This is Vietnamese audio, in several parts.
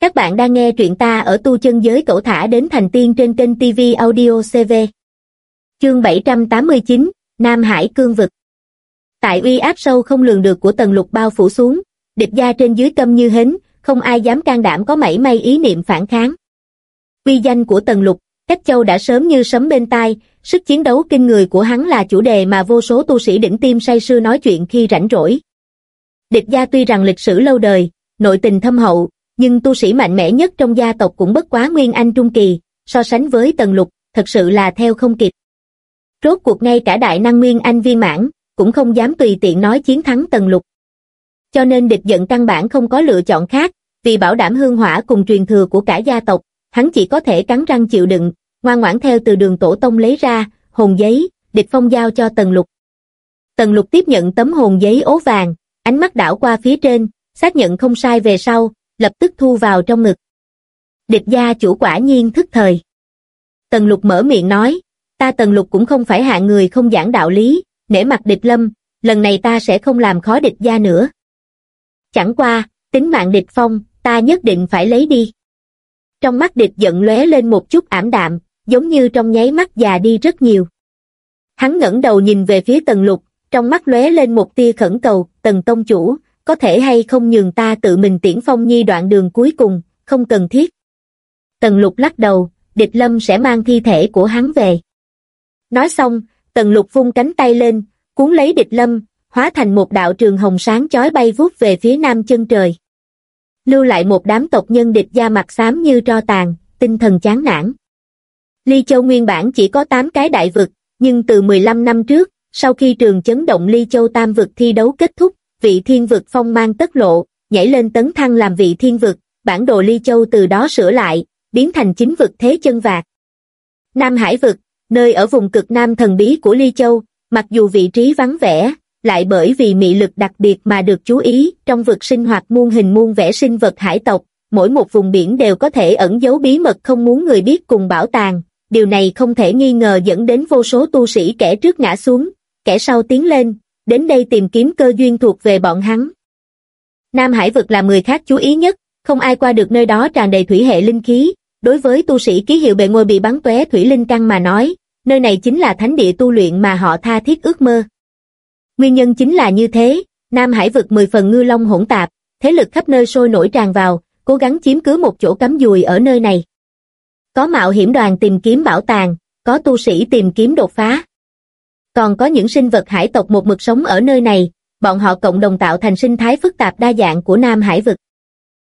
Các bạn đang nghe truyện ta ở tu chân giới cẩu thả đến thành tiên trên kênh TV Audio CV. Chương 789, Nam Hải Cương Vực Tại uy áp sâu không lường được của tầng lục bao phủ xuống, địch gia trên dưới câm như hến, không ai dám can đảm có mảy may ý niệm phản kháng. Uy danh của tầng lục, Cách Châu đã sớm như sấm bên tai, sức chiến đấu kinh người của hắn là chủ đề mà vô số tu sĩ đỉnh tim say sưa nói chuyện khi rảnh rỗi. Địch gia tuy rằng lịch sử lâu đời, nội tình thâm hậu, nhưng tu sĩ mạnh mẽ nhất trong gia tộc cũng bất quá Nguyên Anh Trung Kỳ, so sánh với Tần Lục, thật sự là theo không kịp. Rốt cuộc ngay cả đại năng Nguyên Anh viên mãn, cũng không dám tùy tiện nói chiến thắng Tần Lục. Cho nên địch giận căn bản không có lựa chọn khác, vì bảo đảm hương hỏa cùng truyền thừa của cả gia tộc, hắn chỉ có thể cắn răng chịu đựng, ngoan ngoãn theo từ đường tổ tông lấy ra, hồn giấy, địch phong giao cho Tần Lục. Tần Lục tiếp nhận tấm hồn giấy ố vàng, ánh mắt đảo qua phía trên, xác nhận không sai về sau, lập tức thu vào trong ngực. Địch gia chủ quả nhiên thức thời. Tần lục mở miệng nói, ta tần lục cũng không phải hạng người không giảng đạo lý, nể mặt địch lâm, lần này ta sẽ không làm khó địch gia nữa. Chẳng qua, tính mạng địch phong, ta nhất định phải lấy đi. Trong mắt địch giận lóe lên một chút ảm đạm, giống như trong nháy mắt già đi rất nhiều. Hắn ngẩng đầu nhìn về phía tần lục, trong mắt lóe lên một tia khẩn cầu, tần tông chủ, có thể hay không nhường ta tự mình tiễn phong nhi đoạn đường cuối cùng, không cần thiết. Tần lục lắc đầu, địch lâm sẽ mang thi thể của hắn về. Nói xong, tần lục vung cánh tay lên, cuốn lấy địch lâm, hóa thành một đạo trường hồng sáng chói bay vút về phía nam chân trời. Lưu lại một đám tộc nhân địch da mặt xám như tro tàn, tinh thần chán nản. Ly Châu nguyên bản chỉ có 8 cái đại vực, nhưng từ 15 năm trước, sau khi trường chấn động Ly Châu tam vực thi đấu kết thúc, vị thiên vực phong mang tất lộ, nhảy lên tấn thăng làm vị thiên vực, bản đồ Ly Châu từ đó sửa lại, biến thành chính vực thế chân vạc. Nam Hải vực, nơi ở vùng cực nam thần bí của Ly Châu, mặc dù vị trí vắng vẻ, lại bởi vì mị lực đặc biệt mà được chú ý, trong vực sinh hoạt muôn hình muôn vẻ sinh vật hải tộc, mỗi một vùng biển đều có thể ẩn giấu bí mật không muốn người biết cùng bảo tàng, điều này không thể nghi ngờ dẫn đến vô số tu sĩ kẻ trước ngã xuống, kẻ sau tiến lên, đến đây tìm kiếm cơ duyên thuộc về bọn hắn. Nam Hải vực là người khác chú ý nhất, không ai qua được nơi đó tràn đầy thủy hệ linh khí, đối với tu sĩ ký hiệu bề ngôi bị bắn tóe thủy linh căn mà nói, nơi này chính là thánh địa tu luyện mà họ tha thiết ước mơ. Nguyên nhân chính là như thế, Nam Hải vực 10 phần ngư long hỗn tạp, thế lực khắp nơi sôi nổi tràn vào, cố gắng chiếm cứ một chỗ cắm dùi ở nơi này. Có mạo hiểm đoàn tìm kiếm bảo tàng, có tu sĩ tìm kiếm đột phá. Còn có những sinh vật hải tộc một mực sống ở nơi này, bọn họ cộng đồng tạo thành sinh thái phức tạp đa dạng của Nam Hải vực.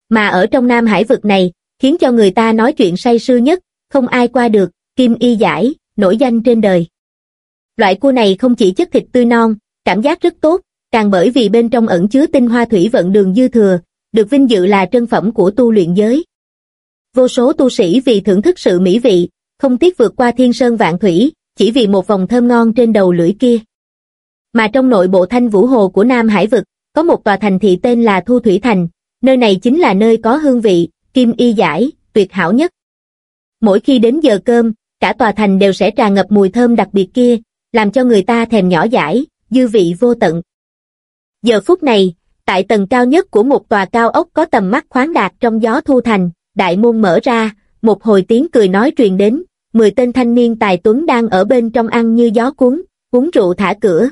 Mà ở trong Nam Hải vực này, khiến cho người ta nói chuyện say sưa nhất, không ai qua được, Kim Y Giải, nổi danh trên đời. Loại cua này không chỉ chất thịt tươi non, cảm giác rất tốt, càng bởi vì bên trong ẩn chứa tinh hoa thủy vận đường dư thừa, được vinh dự là trân phẩm của tu luyện giới. Vô số tu sĩ vì thưởng thức sự mỹ vị, không tiếc vượt qua thiên sơn vạn thủy, chỉ vì một vòng thơm ngon trên đầu lưỡi kia. Mà trong nội bộ thanh vũ hồ của Nam Hải Vực, có một tòa thành thị tên là Thu Thủy Thành, nơi này chính là nơi có hương vị, kim y giải, tuyệt hảo nhất. Mỗi khi đến giờ cơm, cả tòa thành đều sẽ tràn ngập mùi thơm đặc biệt kia, làm cho người ta thèm nhỏ giải, dư vị vô tận. Giờ phút này, tại tầng cao nhất của một tòa cao ốc có tầm mắt khoáng đạt trong gió thu thành, đại môn mở ra, một hồi tiếng cười nói truyền đến, mười tên thanh niên tài tuấn đang ở bên trong ăn như gió cuốn, uống rượu thả cửa.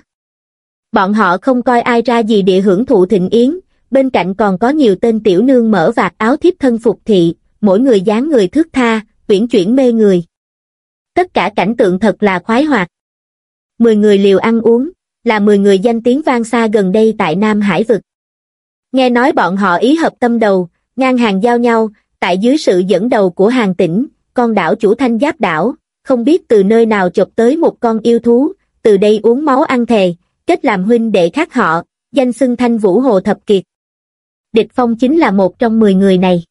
Bọn họ không coi ai ra gì địa hưởng thụ thịnh yến, bên cạnh còn có nhiều tên tiểu nương mở vạt áo thiếp thân phục thị, mỗi người dáng người thước tha, uyển chuyển mê người. Tất cả cảnh tượng thật là khoái hoạt. Mười người liều ăn uống, là mười người danh tiếng vang xa gần đây tại Nam Hải Vực. Nghe nói bọn họ ý hợp tâm đầu, ngang hàng giao nhau, tại dưới sự dẫn đầu của hàng tỉnh, con đảo chủ thanh giáp đảo, không biết từ nơi nào chụp tới một con yêu thú, từ đây uống máu ăn thề, kết làm huynh đệ khác họ, danh xưng thanh vũ hồ thập kiệt. Địch Phong chính là một trong mười người này.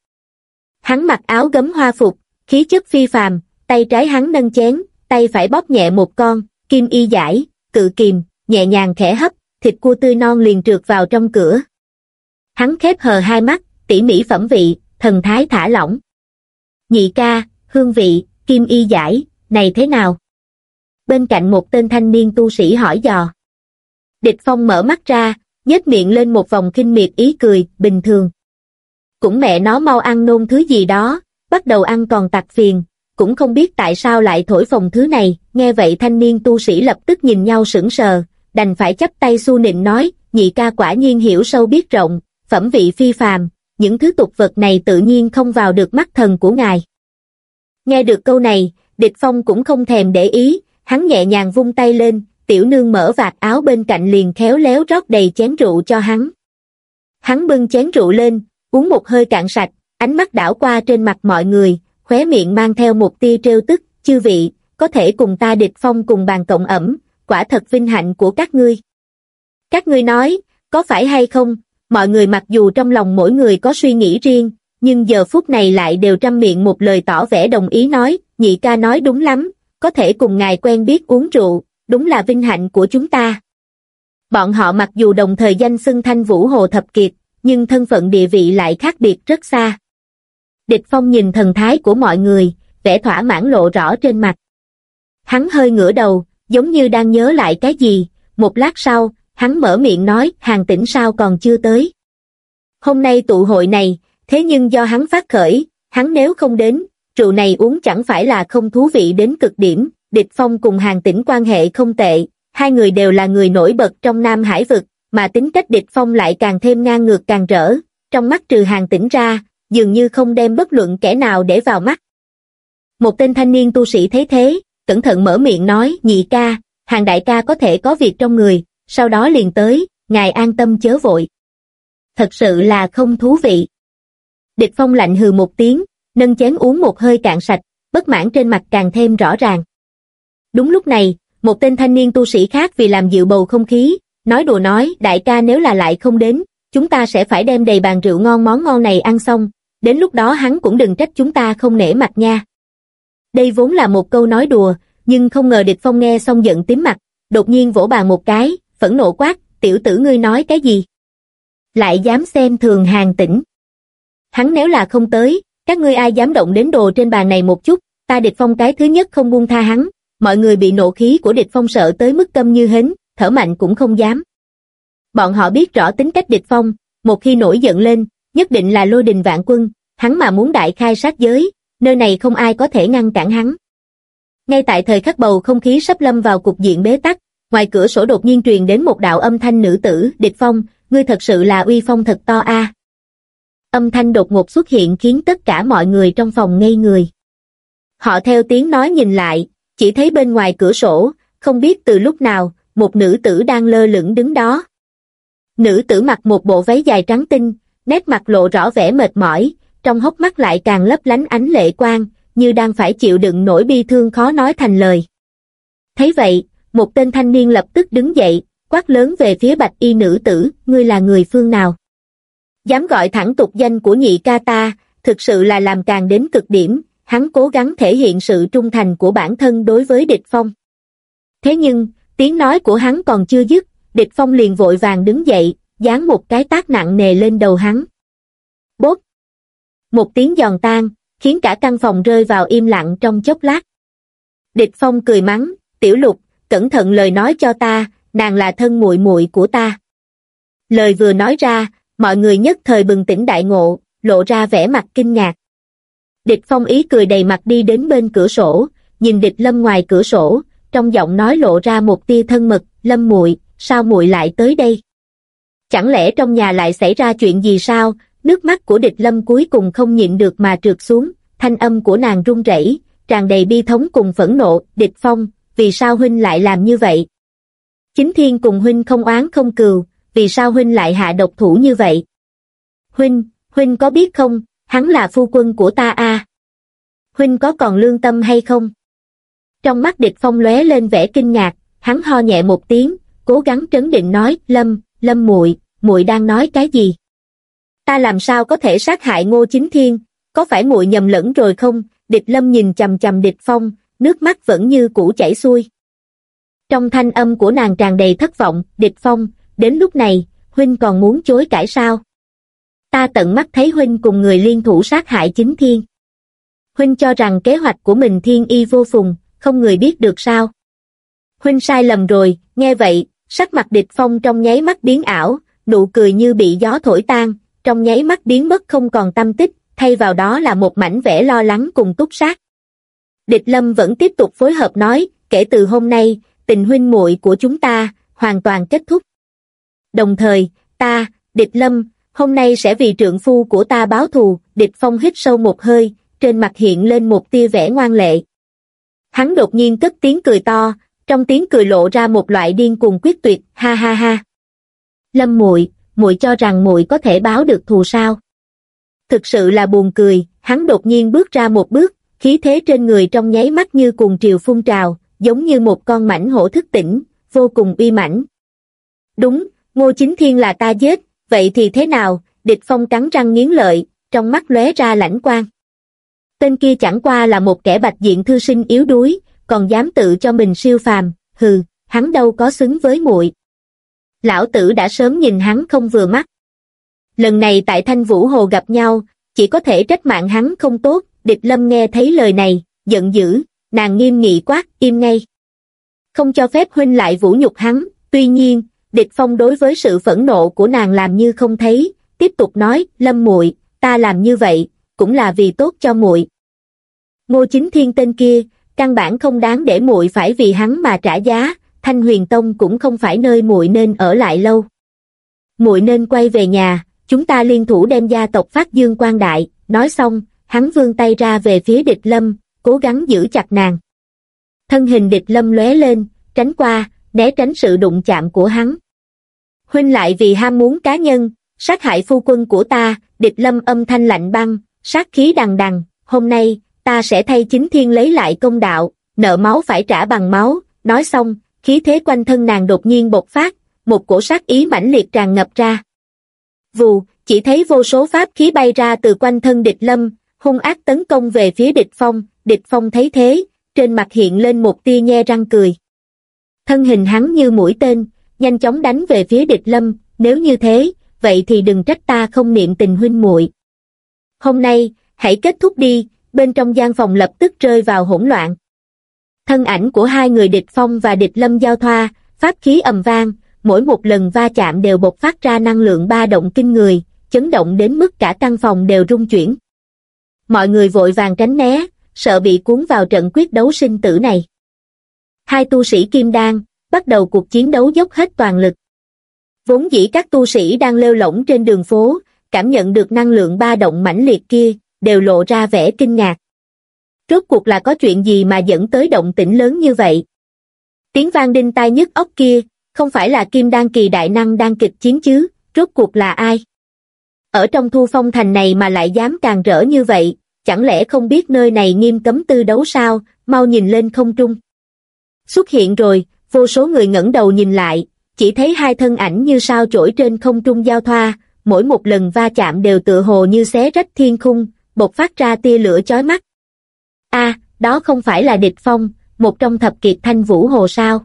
Hắn mặc áo gấm hoa phục, khí chất phi phàm, tay trái hắn nâng chén, tay phải bóp nhẹ một con, kim y giải, cự kìm, nhẹ nhàng khẽ hấp, thịt cua tươi non liền trượt vào trong cửa. Hắn khép hờ hai mắt, tỉ mỉ phẩm vị, thần thái thả lỏng. Nhị ca, hương vị, kim y giải, này thế nào? Bên cạnh một tên thanh niên tu sĩ hỏi dò. Địch Phong mở mắt ra, nhếch miệng lên một vòng kinh miệt ý cười, bình thường. cũng mẹ nó mau ăn nôn thứ gì đó, bắt đầu ăn còn tặc phiền, cũng không biết tại sao lại thổi phồng thứ này, nghe vậy thanh niên tu sĩ lập tức nhìn nhau sững sờ, đành phải chấp tay su nịnh nói, nhị ca quả nhiên hiểu sâu biết rộng, phẩm vị phi phàm, những thứ tục vật này tự nhiên không vào được mắt thần của ngài. Nghe được câu này, địch phong cũng không thèm để ý, hắn nhẹ nhàng vung tay lên, tiểu nương mở vạt áo bên cạnh liền khéo léo rót đầy chén rượu cho hắn. Hắn bưng chén rượu lên, uống một hơi cạn sạch, ánh mắt đảo qua trên mặt mọi người, khóe miệng mang theo một tia trêu tức, chư vị, có thể cùng ta địch phong cùng bàn cộng ẩm, quả thật vinh hạnh của các ngươi. Các ngươi nói, có phải hay không, mọi người mặc dù trong lòng mỗi người có suy nghĩ riêng, nhưng giờ phút này lại đều trăm miệng một lời tỏ vẻ đồng ý nói, nhị ca nói đúng lắm, có thể cùng ngài quen biết uống rượu, đúng là vinh hạnh của chúng ta. Bọn họ mặc dù đồng thời danh xưng thanh vũ hồ thập kiệt, nhưng thân phận địa vị lại khác biệt rất xa. Địch Phong nhìn thần thái của mọi người, vẻ thỏa mãn lộ rõ trên mặt. Hắn hơi ngửa đầu, giống như đang nhớ lại cái gì, một lát sau, hắn mở miệng nói, hàng tỉnh sao còn chưa tới. Hôm nay tụ hội này, thế nhưng do hắn phát khởi, hắn nếu không đến, rượu này uống chẳng phải là không thú vị đến cực điểm, địch phong cùng hàng tỉnh quan hệ không tệ, hai người đều là người nổi bật trong Nam Hải vực, mà tính cách địch phong lại càng thêm ngang ngược càng rỡ, trong mắt trừ hàng tỉnh ra, dường như không đem bất luận kẻ nào để vào mắt. Một tên thanh niên tu sĩ thấy thế, cẩn thận mở miệng nói, nhị ca, hàng đại ca có thể có việc trong người, sau đó liền tới, ngài an tâm chớ vội. Thật sự là không thú vị. Địch phong lạnh hừ một tiếng, nâng chén uống một hơi cạn sạch, bất mãn trên mặt càng thêm rõ ràng. Đúng lúc này, một tên thanh niên tu sĩ khác vì làm dịu bầu không khí, nói đùa nói, đại ca nếu là lại không đến, chúng ta sẽ phải đem đầy bàn rượu ngon món ngon này ăn xong, đến lúc đó hắn cũng đừng trách chúng ta không nể mặt nha. Đây vốn là một câu nói đùa, nhưng không ngờ địch phong nghe xong giận tím mặt, đột nhiên vỗ bàn một cái, phẫn nộ quát, tiểu tử ngươi nói cái gì? Lại dám xem thường hàng tỉnh. Hắn nếu là không tới, các ngươi ai dám động đến đồ trên bàn này một chút, ta địch phong cái thứ nhất không buông tha hắn, mọi người bị nộ khí của địch phong sợ tới mức câm như hến, thở mạnh cũng không dám. Bọn họ biết rõ tính cách địch phong, một khi nổi giận lên, nhất định là lôi đình vạn quân, hắn mà muốn đại khai sát giới, nơi này không ai có thể ngăn cản hắn. Ngay tại thời khắc bầu không khí sắp lâm vào cục diện bế tắc, ngoài cửa sổ đột nhiên truyền đến một đạo âm thanh nữ tử, địch phong, ngươi thật sự là uy phong thật to a. Âm thanh đột ngột xuất hiện khiến tất cả mọi người trong phòng ngây người. Họ theo tiếng nói nhìn lại, chỉ thấy bên ngoài cửa sổ, không biết từ lúc nào, một nữ tử đang lơ lửng đứng đó. Nữ tử mặc một bộ váy dài trắng tinh, nét mặt lộ rõ vẻ mệt mỏi, trong hốc mắt lại càng lấp lánh ánh lệ quang, như đang phải chịu đựng nỗi bi thương khó nói thành lời. Thấy vậy, một tên thanh niên lập tức đứng dậy, quát lớn về phía bạch y nữ tử, ngươi là người phương nào? Dám gọi thẳng tục danh của nhị ca ta, thực sự là làm càng đến cực điểm, hắn cố gắng thể hiện sự trung thành của bản thân đối với địch phong. Thế nhưng, tiếng nói của hắn còn chưa dứt, địch phong liền vội vàng đứng dậy, dán một cái tác nặng nề lên đầu hắn. Bốp! Một tiếng giòn tan, khiến cả căn phòng rơi vào im lặng trong chốc lát. Địch phong cười mắng, tiểu lục, cẩn thận lời nói cho ta, nàng là thân muội muội của ta. Lời vừa nói ra, mọi người nhất thời bừng tỉnh đại ngộ, lộ ra vẻ mặt kinh ngạc. Địch phong ý cười đầy mặt đi đến bên cửa sổ, nhìn địch lâm ngoài cửa sổ, trong giọng nói lộ ra một tia thân mật, lâm muội sao muội lại tới đây? Chẳng lẽ trong nhà lại xảy ra chuyện gì sao? Nước mắt của địch lâm cuối cùng không nhịn được mà trượt xuống, thanh âm của nàng run rẩy, tràn đầy bi thống cùng phẫn nộ, địch phong, vì sao huynh lại làm như vậy? Chính thiên cùng huynh không oán không cừu, vì sao huynh lại hạ độc thủ như vậy? Huynh, huynh có biết không, hắn là phu quân của ta a. À? Huynh có còn lương tâm hay không? Trong mắt địch phong lóe lên vẻ kinh ngạc, hắn ho nhẹ một tiếng, cố gắng trấn định nói, Lâm, Lâm muội, muội đang nói cái gì? Ta làm sao có thể sát hại Ngô Chính Thiên, có phải muội nhầm lẫn rồi không? Địch Lâm nhìn chầm chầm địch phong, nước mắt vẫn như cũ chảy xuôi. Trong thanh âm của nàng tràn đầy thất vọng, địch phong, đến lúc này, huynh còn muốn chối cãi sao? Ta tận mắt thấy huynh cùng người liên thủ sát hại chính thiên. Huynh cho rằng kế hoạch của mình thiên y vô phùng, không người biết được sao? Huynh sai lầm rồi, nghe vậy, sắc mặt địch phong trong nháy mắt biến ảo, nụ cười như bị gió thổi tan, trong nháy mắt biến mất không còn tâm tích, thay vào đó là một mảnh vẻ lo lắng cùng túc sát. Địch Lâm vẫn tiếp tục phối hợp nói, kể từ hôm nay, tình huynh muội của chúng ta, hoàn toàn kết thúc. Đồng thời, ta, Địch Lâm, hôm nay sẽ vì trượng phu của ta báo thù, Địch Phong hít sâu một hơi, trên mặt hiện lên một tia vẻ ngoan lệ. Hắn đột nhiên cất tiếng cười to, trong tiếng cười lộ ra một loại điên cuồng quyết tuyệt, ha ha ha. Lâm muội, muội cho rằng muội có thể báo được thù sao? Thực sự là buồn cười, hắn đột nhiên bước ra một bước, khí thế trên người trong nháy mắt như cuồng triều phun trào, giống như một con mảnh hổ thức tỉnh, vô cùng uy mãnh. Đúng, Ngô Chính Thiên là ta giết, vậy thì thế nào? Địch Phong cắn răng nghiến lợi, trong mắt lóe ra lãnh quang. Tên kia chẳng qua là một kẻ bạch diện thư sinh yếu đuối, còn dám tự cho mình siêu phàm, hừ, hắn đâu có xứng với muội. Lão tử đã sớm nhìn hắn không vừa mắt. Lần này tại Thanh Vũ Hồ gặp nhau, chỉ có thể trách mạng hắn không tốt, địch lâm nghe thấy lời này, giận dữ, nàng nghiêm nghị quát, im ngay. Không cho phép huynh lại vũ nhục hắn, tuy nhiên, địch phong đối với sự phẫn nộ của nàng làm như không thấy, tiếp tục nói, lâm muội ta làm như vậy, cũng là vì tốt cho muội. Ngô chính thiên tên kia, căn bản không đáng để muội phải vì hắn mà trả giá, Thanh Huyền Tông cũng không phải nơi muội nên ở lại lâu. Muội nên quay về nhà, chúng ta liên thủ đem gia tộc Phát Dương quan đại, nói xong, hắn vươn tay ra về phía địch lâm, cố gắng giữ chặt nàng. Thân hình địch lâm lóe lên, tránh qua, né tránh sự đụng chạm của hắn. Huynh lại vì ham muốn cá nhân, sát hại phu quân của ta, địch lâm âm thanh lạnh băng, sát khí đằng đằng, hôm nay, ta sẽ thay chính thiên lấy lại công đạo, nợ máu phải trả bằng máu, nói xong, khí thế quanh thân nàng đột nhiên bộc phát, một cổ sát ý mãnh liệt tràn ngập ra. Vù, chỉ thấy vô số pháp khí bay ra từ quanh thân địch lâm, hung ác tấn công về phía địch phong, địch phong thấy thế, trên mặt hiện lên một tia nhe răng cười. Thân hình hắn như mũi tên, nhanh chóng đánh về phía địch lâm, nếu như thế, vậy thì đừng trách ta không niệm tình huynh muội. Hôm nay, hãy kết thúc đi, bên trong gian phòng lập tức rơi vào hỗn loạn. Thân ảnh của hai người địch phong và địch lâm giao thoa, pháp khí ầm vang, mỗi một lần va chạm đều bộc phát ra năng lượng ba động kinh người, chấn động đến mức cả căn phòng đều rung chuyển. Mọi người vội vàng tránh né, sợ bị cuốn vào trận quyết đấu sinh tử này. Hai tu sĩ kim đan, bắt đầu cuộc chiến đấu dốc hết toàn lực. Vốn dĩ các tu sĩ đang lêu lỏng trên đường phố, cảm nhận được năng lượng ba động mãnh liệt kia, đều lộ ra vẻ kinh ngạc. Rốt cuộc là có chuyện gì mà dẫn tới động tĩnh lớn như vậy? Tiếng vang đinh tai nhức óc kia, không phải là kim đan kỳ đại năng đang kịch chiến chứ, rốt cuộc là ai? Ở trong thu phong thành này mà lại dám càng rỡ như vậy, chẳng lẽ không biết nơi này nghiêm cấm tư đấu sao, mau nhìn lên không trung. Xuất hiện rồi, vô số người ngẩng đầu nhìn lại, chỉ thấy hai thân ảnh như sao chổi trên không trung giao thoa, mỗi một lần va chạm đều tựa hồ như xé rách thiên khung, bộc phát ra tia lửa chói mắt. a đó không phải là địch phong, một trong thập kiệt thanh vũ hồ sao.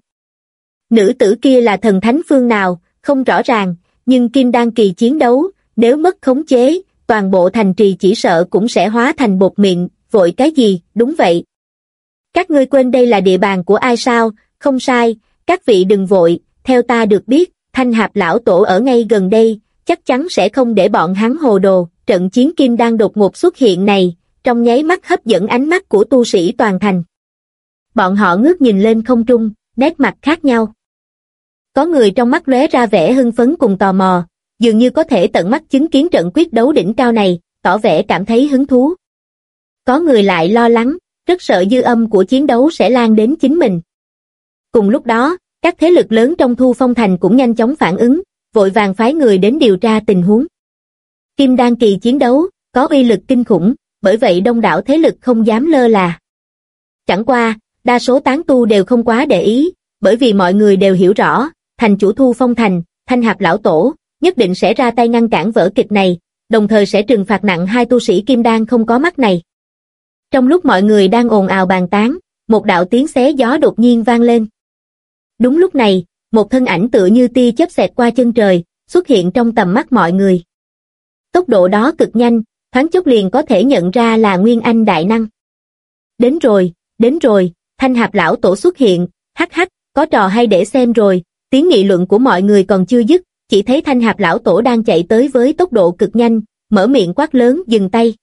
Nữ tử kia là thần thánh phương nào, không rõ ràng, nhưng kim đan kỳ chiến đấu, nếu mất khống chế, toàn bộ thành trì chỉ sợ cũng sẽ hóa thành bột miệng, vội cái gì, đúng vậy. Các ngươi quên đây là địa bàn của ai sao, không sai, các vị đừng vội, theo ta được biết, thanh hạp lão tổ ở ngay gần đây, chắc chắn sẽ không để bọn hắn hồ đồ, trận chiến kim đang đột ngột xuất hiện này, trong nháy mắt hấp dẫn ánh mắt của tu sĩ toàn thành. Bọn họ ngước nhìn lên không trung, nét mặt khác nhau. Có người trong mắt lóe ra vẻ hưng phấn cùng tò mò, dường như có thể tận mắt chứng kiến trận quyết đấu đỉnh cao này, tỏ vẻ cảm thấy hứng thú. Có người lại lo lắng, rất sợ dư âm của chiến đấu sẽ lan đến chính mình. Cùng lúc đó, các thế lực lớn trong thu phong thành cũng nhanh chóng phản ứng, vội vàng phái người đến điều tra tình huống. Kim đan kỳ chiến đấu, có uy lực kinh khủng, bởi vậy đông đảo thế lực không dám lơ là. Chẳng qua, đa số tán tu đều không quá để ý, bởi vì mọi người đều hiểu rõ, thành chủ thu phong thành, thanh hạp lão tổ, nhất định sẽ ra tay ngăn cản vở kịch này, đồng thời sẽ trừng phạt nặng hai tu sĩ kim đan không có mắt này. Trong lúc mọi người đang ồn ào bàn tán, một đạo tiếng xé gió đột nhiên vang lên. Đúng lúc này, một thân ảnh tựa như tia chớp xẹt qua chân trời, xuất hiện trong tầm mắt mọi người. Tốc độ đó cực nhanh, thoáng chốc liền có thể nhận ra là Nguyên Anh đại năng. Đến rồi, đến rồi, thanh hạp lão tổ xuất hiện, hắc hắc, có trò hay để xem rồi, tiếng nghị luận của mọi người còn chưa dứt, chỉ thấy thanh hạp lão tổ đang chạy tới với tốc độ cực nhanh, mở miệng quát lớn dừng tay.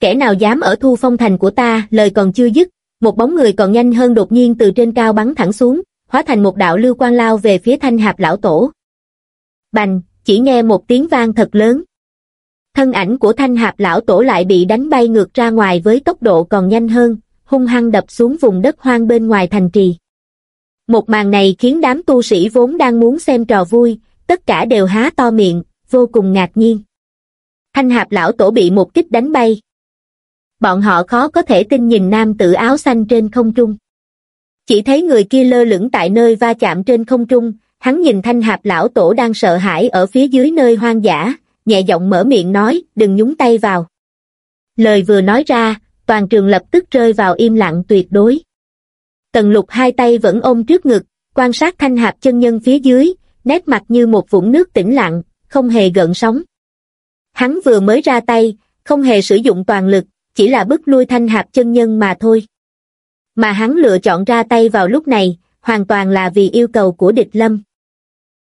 Kẻ nào dám ở thu phong thành của ta, lời còn chưa dứt, một bóng người còn nhanh hơn đột nhiên từ trên cao bắn thẳng xuống, hóa thành một đạo lưu quang lao về phía thanh hạp lão tổ. Bành, chỉ nghe một tiếng vang thật lớn. Thân ảnh của thanh hạp lão tổ lại bị đánh bay ngược ra ngoài với tốc độ còn nhanh hơn, hung hăng đập xuống vùng đất hoang bên ngoài thành trì. Một màn này khiến đám tu sĩ vốn đang muốn xem trò vui, tất cả đều há to miệng, vô cùng ngạc nhiên. Thanh hạp lão tổ bị một kích đánh bay. Bọn họ khó có thể tin nhìn nam tử áo xanh trên không trung. Chỉ thấy người kia lơ lửng tại nơi va chạm trên không trung, hắn nhìn thanh hạp lão tổ đang sợ hãi ở phía dưới nơi hoang dã, nhẹ giọng mở miệng nói, đừng nhúng tay vào. Lời vừa nói ra, toàn trường lập tức rơi vào im lặng tuyệt đối. Tần lục hai tay vẫn ôm trước ngực, quan sát thanh hạp chân nhân phía dưới, nét mặt như một vũng nước tĩnh lặng, không hề gợn sóng. Hắn vừa mới ra tay, không hề sử dụng toàn lực, chỉ là bức lui thanh hạp chân nhân mà thôi. Mà hắn lựa chọn ra tay vào lúc này, hoàn toàn là vì yêu cầu của địch lâm.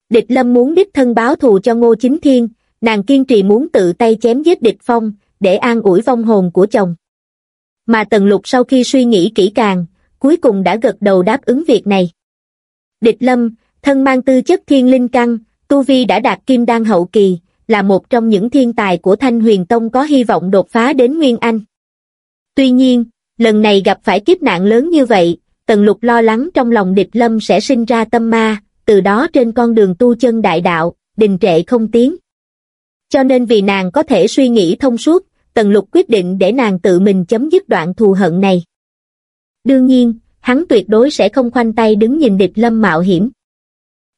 Địch lâm muốn đích thân báo thù cho Ngô Chính Thiên, nàng kiên trì muốn tự tay chém giết địch phong, để an ủi vong hồn của chồng. Mà Tần Lục sau khi suy nghĩ kỹ càng, cuối cùng đã gật đầu đáp ứng việc này. Địch lâm, thân mang tư chất thiên linh căn, Tu Vi đã đạt kim đan hậu kỳ, là một trong những thiên tài của Thanh Huyền Tông có hy vọng đột phá đến Nguyên Anh. Tuy nhiên, lần này gặp phải kiếp nạn lớn như vậy, Tần Lục lo lắng trong lòng địch lâm sẽ sinh ra tâm ma, từ đó trên con đường tu chân đại đạo, đình trệ không tiến. Cho nên vì nàng có thể suy nghĩ thông suốt, Tần Lục quyết định để nàng tự mình chấm dứt đoạn thù hận này. Đương nhiên, hắn tuyệt đối sẽ không khoanh tay đứng nhìn địch lâm mạo hiểm.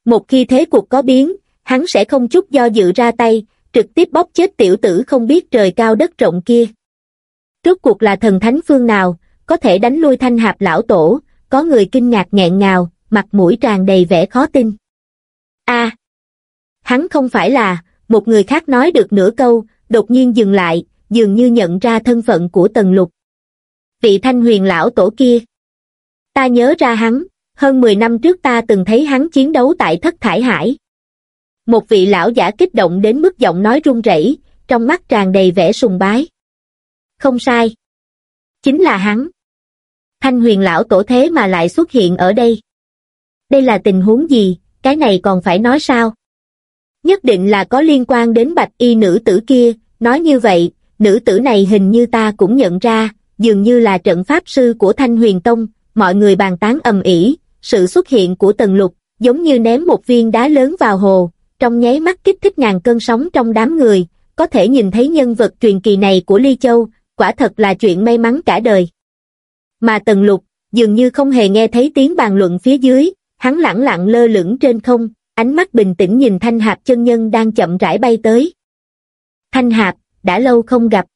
Một khi thế cuộc có biến, hắn sẽ không chút do dự ra tay, trực tiếp bóp chết tiểu tử không biết trời cao đất rộng kia. Rốt cuộc là thần thánh phương nào, có thể đánh lui thanh hạp lão tổ, có người kinh ngạc nghẹn ngào, mặt mũi tràn đầy vẻ khó tin. a hắn không phải là, một người khác nói được nửa câu, đột nhiên dừng lại, dường như nhận ra thân phận của tần lục. Vị thanh huyền lão tổ kia. Ta nhớ ra hắn, hơn 10 năm trước ta từng thấy hắn chiến đấu tại thất thải hải. Một vị lão giả kích động đến mức giọng nói run rẩy, trong mắt tràn đầy vẻ sùng bái. Không sai. Chính là hắn. Thanh huyền lão tổ thế mà lại xuất hiện ở đây. Đây là tình huống gì, cái này còn phải nói sao? Nhất định là có liên quan đến bạch y nữ tử kia, nói như vậy, nữ tử này hình như ta cũng nhận ra, dường như là trận pháp sư của Thanh Huyền Tông, mọi người bàn tán ầm ĩ, sự xuất hiện của Tần Lục, giống như ném một viên đá lớn vào hồ, trong nháy mắt kích thích ngàn cơn sóng trong đám người, có thể nhìn thấy nhân vật truyền kỳ này của Ly Châu, quả thật là chuyện may mắn cả đời. Mà Tần Lục, dường như không hề nghe thấy tiếng bàn luận phía dưới, hắn lẳng lặng lơ lửng trên không, ánh mắt bình tĩnh nhìn Thanh Hạp chân nhân đang chậm rãi bay tới. Thanh Hạp, đã lâu không gặp.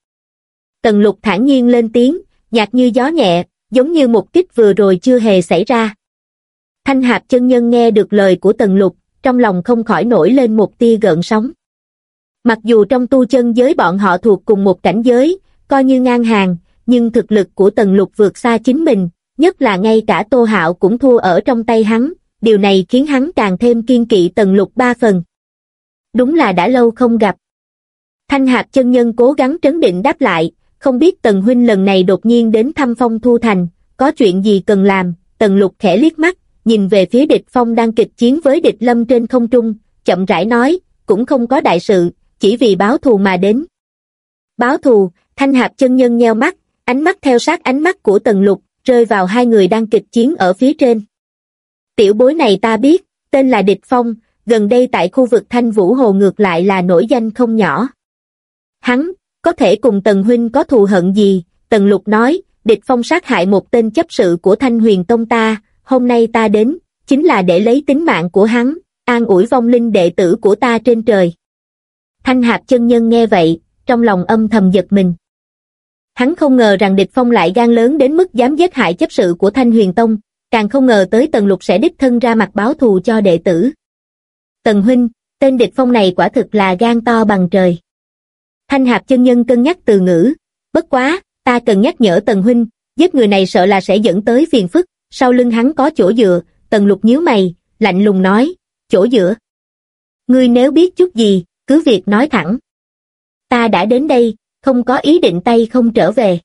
Tần Lục thản nhiên lên tiếng, nhạt như gió nhẹ, giống như một kích vừa rồi chưa hề xảy ra. Thanh Hạp chân nhân nghe được lời của Tần Lục, trong lòng không khỏi nổi lên một tia gợn sóng. Mặc dù trong tu chân giới bọn họ thuộc cùng một cảnh giới, coi như ngang hàng, nhưng thực lực của Tần Lục vượt xa chính mình, nhất là ngay cả Tô Hạo cũng thua ở trong tay hắn, điều này khiến hắn càng thêm kiên kỵ Tần Lục ba phần. Đúng là đã lâu không gặp. Thanh Hạc chân nhân cố gắng trấn định đáp lại, không biết Tần Huynh lần này đột nhiên đến thăm phong thu thành, có chuyện gì cần làm, Tần Lục khẽ liếc mắt, nhìn về phía địch phong đang kịch chiến với địch lâm trên không trung, chậm rãi nói, cũng không có đại sự, chỉ vì báo thù mà đến. Báo thù, thanh hạp chân nhân nheo mắt, ánh mắt theo sát ánh mắt của tần lục, rơi vào hai người đang kịch chiến ở phía trên. Tiểu bối này ta biết, tên là Địch Phong, gần đây tại khu vực Thanh Vũ Hồ ngược lại là nổi danh không nhỏ. Hắn, có thể cùng Tần Huynh có thù hận gì, Tần Lục nói, Địch Phong sát hại một tên chấp sự của Thanh Huyền Tông ta, hôm nay ta đến, chính là để lấy tính mạng của hắn, an ủi vong linh đệ tử của ta trên trời. Thanh Hạp chân nhân nghe vậy, trong lòng âm thầm giật mình. Hắn không ngờ rằng địch phong lại gan lớn đến mức dám giết hại chấp sự của Thanh Huyền Tông, càng không ngờ tới Tần Lục sẽ đích thân ra mặt báo thù cho đệ tử. Tần Huynh, tên địch phong này quả thực là gan to bằng trời. Thanh Hạp chân nhân cân nhắc từ ngữ, bất quá, ta cần nhắc nhở Tần Huynh, giết người này sợ là sẽ dẫn tới phiền phức, sau lưng hắn có chỗ dựa, tần lục nhíu mày, lạnh lùng nói, chỗ dựa. Ngươi nếu biết chút gì, cứ việc nói thẳng. Ta đã đến đây, không có ý định tay không trở về.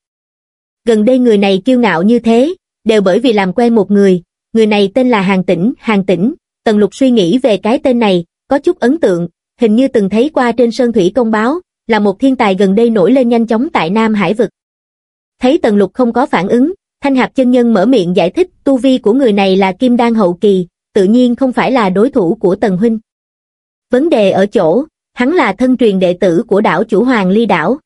Gần đây người này kiêu ngạo như thế, đều bởi vì làm quen một người, người này tên là Hàng Tĩnh, Hàng Tĩnh, Tần Lục suy nghĩ về cái tên này, có chút ấn tượng, hình như từng thấy qua trên Sơn Thủy Công báo, là một thiên tài gần đây nổi lên nhanh chóng tại Nam Hải Vực. Thấy Tần Lục không có phản ứng, Thanh Hạp chân nhân mở miệng giải thích tu vi của người này là kim đan hậu kỳ, tự nhiên không phải là đối thủ của Tần Huynh. Vấn đề ở chỗ, hắn là thân truyền đệ tử của đảo chủ Hoàng Ly Đảo.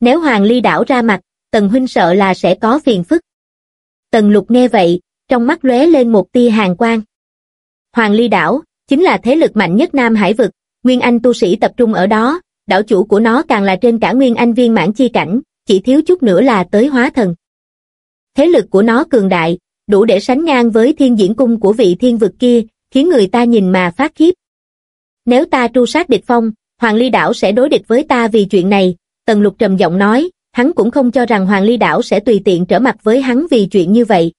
Nếu Hoàng Ly Đảo ra mặt, Tần Huynh sợ là sẽ có phiền phức. Tần Lục nghe vậy, trong mắt lóe lên một tia hàng quang. Hoàng Ly Đảo, chính là thế lực mạnh nhất Nam Hải Vực, Nguyên Anh tu sĩ tập trung ở đó, đảo chủ của nó càng là trên cả Nguyên Anh viên mãn chi cảnh, chỉ thiếu chút nữa là tới hóa thần. Thế lực của nó cường đại, đủ để sánh ngang với thiên diễn cung của vị thiên vực kia, khiến người ta nhìn mà phát khiếp. Nếu ta tru sát địch phong, Hoàng Ly Đảo sẽ đối địch với ta vì chuyện này, Tần Lục trầm giọng nói, hắn cũng không cho rằng Hoàng Ly Đảo sẽ tùy tiện trở mặt với hắn vì chuyện như vậy.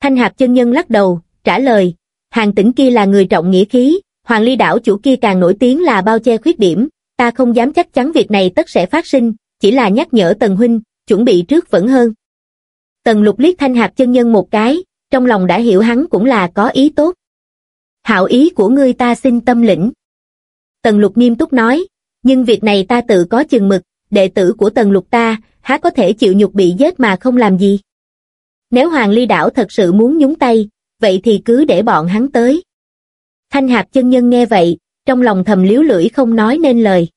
Thanh Hạp chân nhân lắc đầu, trả lời, hàng tỉnh kia là người trọng nghĩa khí, Hoàng Ly Đảo chủ kia càng nổi tiếng là bao che khuyết điểm, ta không dám chắc chắn việc này tất sẽ phát sinh, chỉ là nhắc nhở Tần Huynh, chuẩn bị trước vẫn hơn. Tần Lục liếc Thanh Hạp chân nhân một cái, trong lòng đã hiểu hắn cũng là có ý tốt. hảo ý của ngươi ta xin tâm lĩnh. Tần Lục nghiêm túc nói, nhưng việc này ta tự có chừng mực, đệ tử của Tần Lục ta, há có thể chịu nhục bị giết mà không làm gì. Nếu Hoàng Ly Đảo thật sự muốn nhúng tay, vậy thì cứ để bọn hắn tới. Thanh Hạp chân nhân nghe vậy, trong lòng thầm liếu lưỡi không nói nên lời.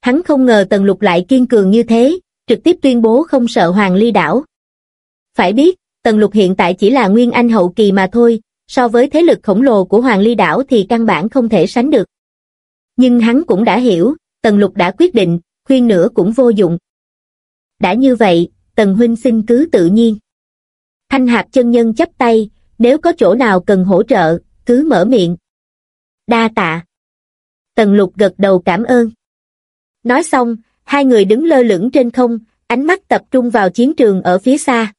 Hắn không ngờ Tần Lục lại kiên cường như thế, trực tiếp tuyên bố không sợ Hoàng Ly Đảo. Phải biết, Tần Lục hiện tại chỉ là Nguyên Anh hậu kỳ mà thôi, so với thế lực khổng lồ của Hoàng Ly Đảo thì căn bản không thể sánh được. Nhưng hắn cũng đã hiểu, Tần Lục đã quyết định, khuyên nữa cũng vô dụng. Đã như vậy, Tần Huynh xin cứ tự nhiên. Thanh Hạp chân nhân chấp tay, nếu có chỗ nào cần hỗ trợ, cứ mở miệng. Đa tạ. Tần Lục gật đầu cảm ơn. Nói xong, hai người đứng lơ lửng trên không, ánh mắt tập trung vào chiến trường ở phía xa.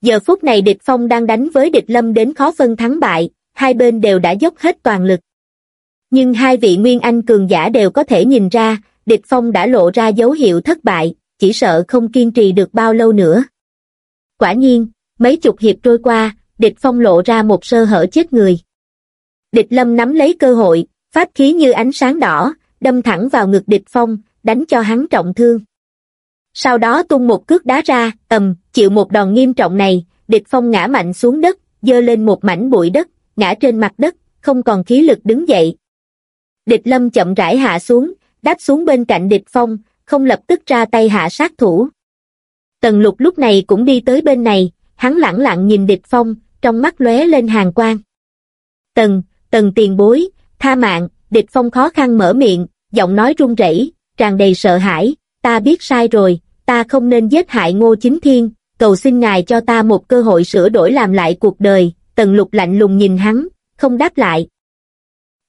Giờ phút này địch phong đang đánh với địch lâm đến khó phân thắng bại, hai bên đều đã dốc hết toàn lực. Nhưng hai vị Nguyên Anh cường giả đều có thể nhìn ra, địch phong đã lộ ra dấu hiệu thất bại, chỉ sợ không kiên trì được bao lâu nữa. Quả nhiên, mấy chục hiệp trôi qua, địch phong lộ ra một sơ hở chết người. Địch lâm nắm lấy cơ hội, pháp khí như ánh sáng đỏ, đâm thẳng vào ngực địch phong, đánh cho hắn trọng thương. Sau đó tung một cước đá ra, ầm, chịu một đòn nghiêm trọng này, địch phong ngã mạnh xuống đất, dơ lên một mảnh bụi đất, ngã trên mặt đất, không còn khí lực đứng dậy. Địch lâm chậm rãi hạ xuống, đáp xuống bên cạnh địch phong, không lập tức ra tay hạ sát thủ. Tần lục lúc này cũng đi tới bên này, hắn lẳng lặng nhìn địch phong, trong mắt lóe lên hàng quang. Tần, tần tiền bối, tha mạng, địch phong khó khăn mở miệng, giọng nói run rẩy, tràn đầy sợ hãi, ta biết sai rồi, ta không nên giết hại ngô chính thiên, cầu xin ngài cho ta một cơ hội sửa đổi làm lại cuộc đời, tần lục lạnh lùng nhìn hắn, không đáp lại.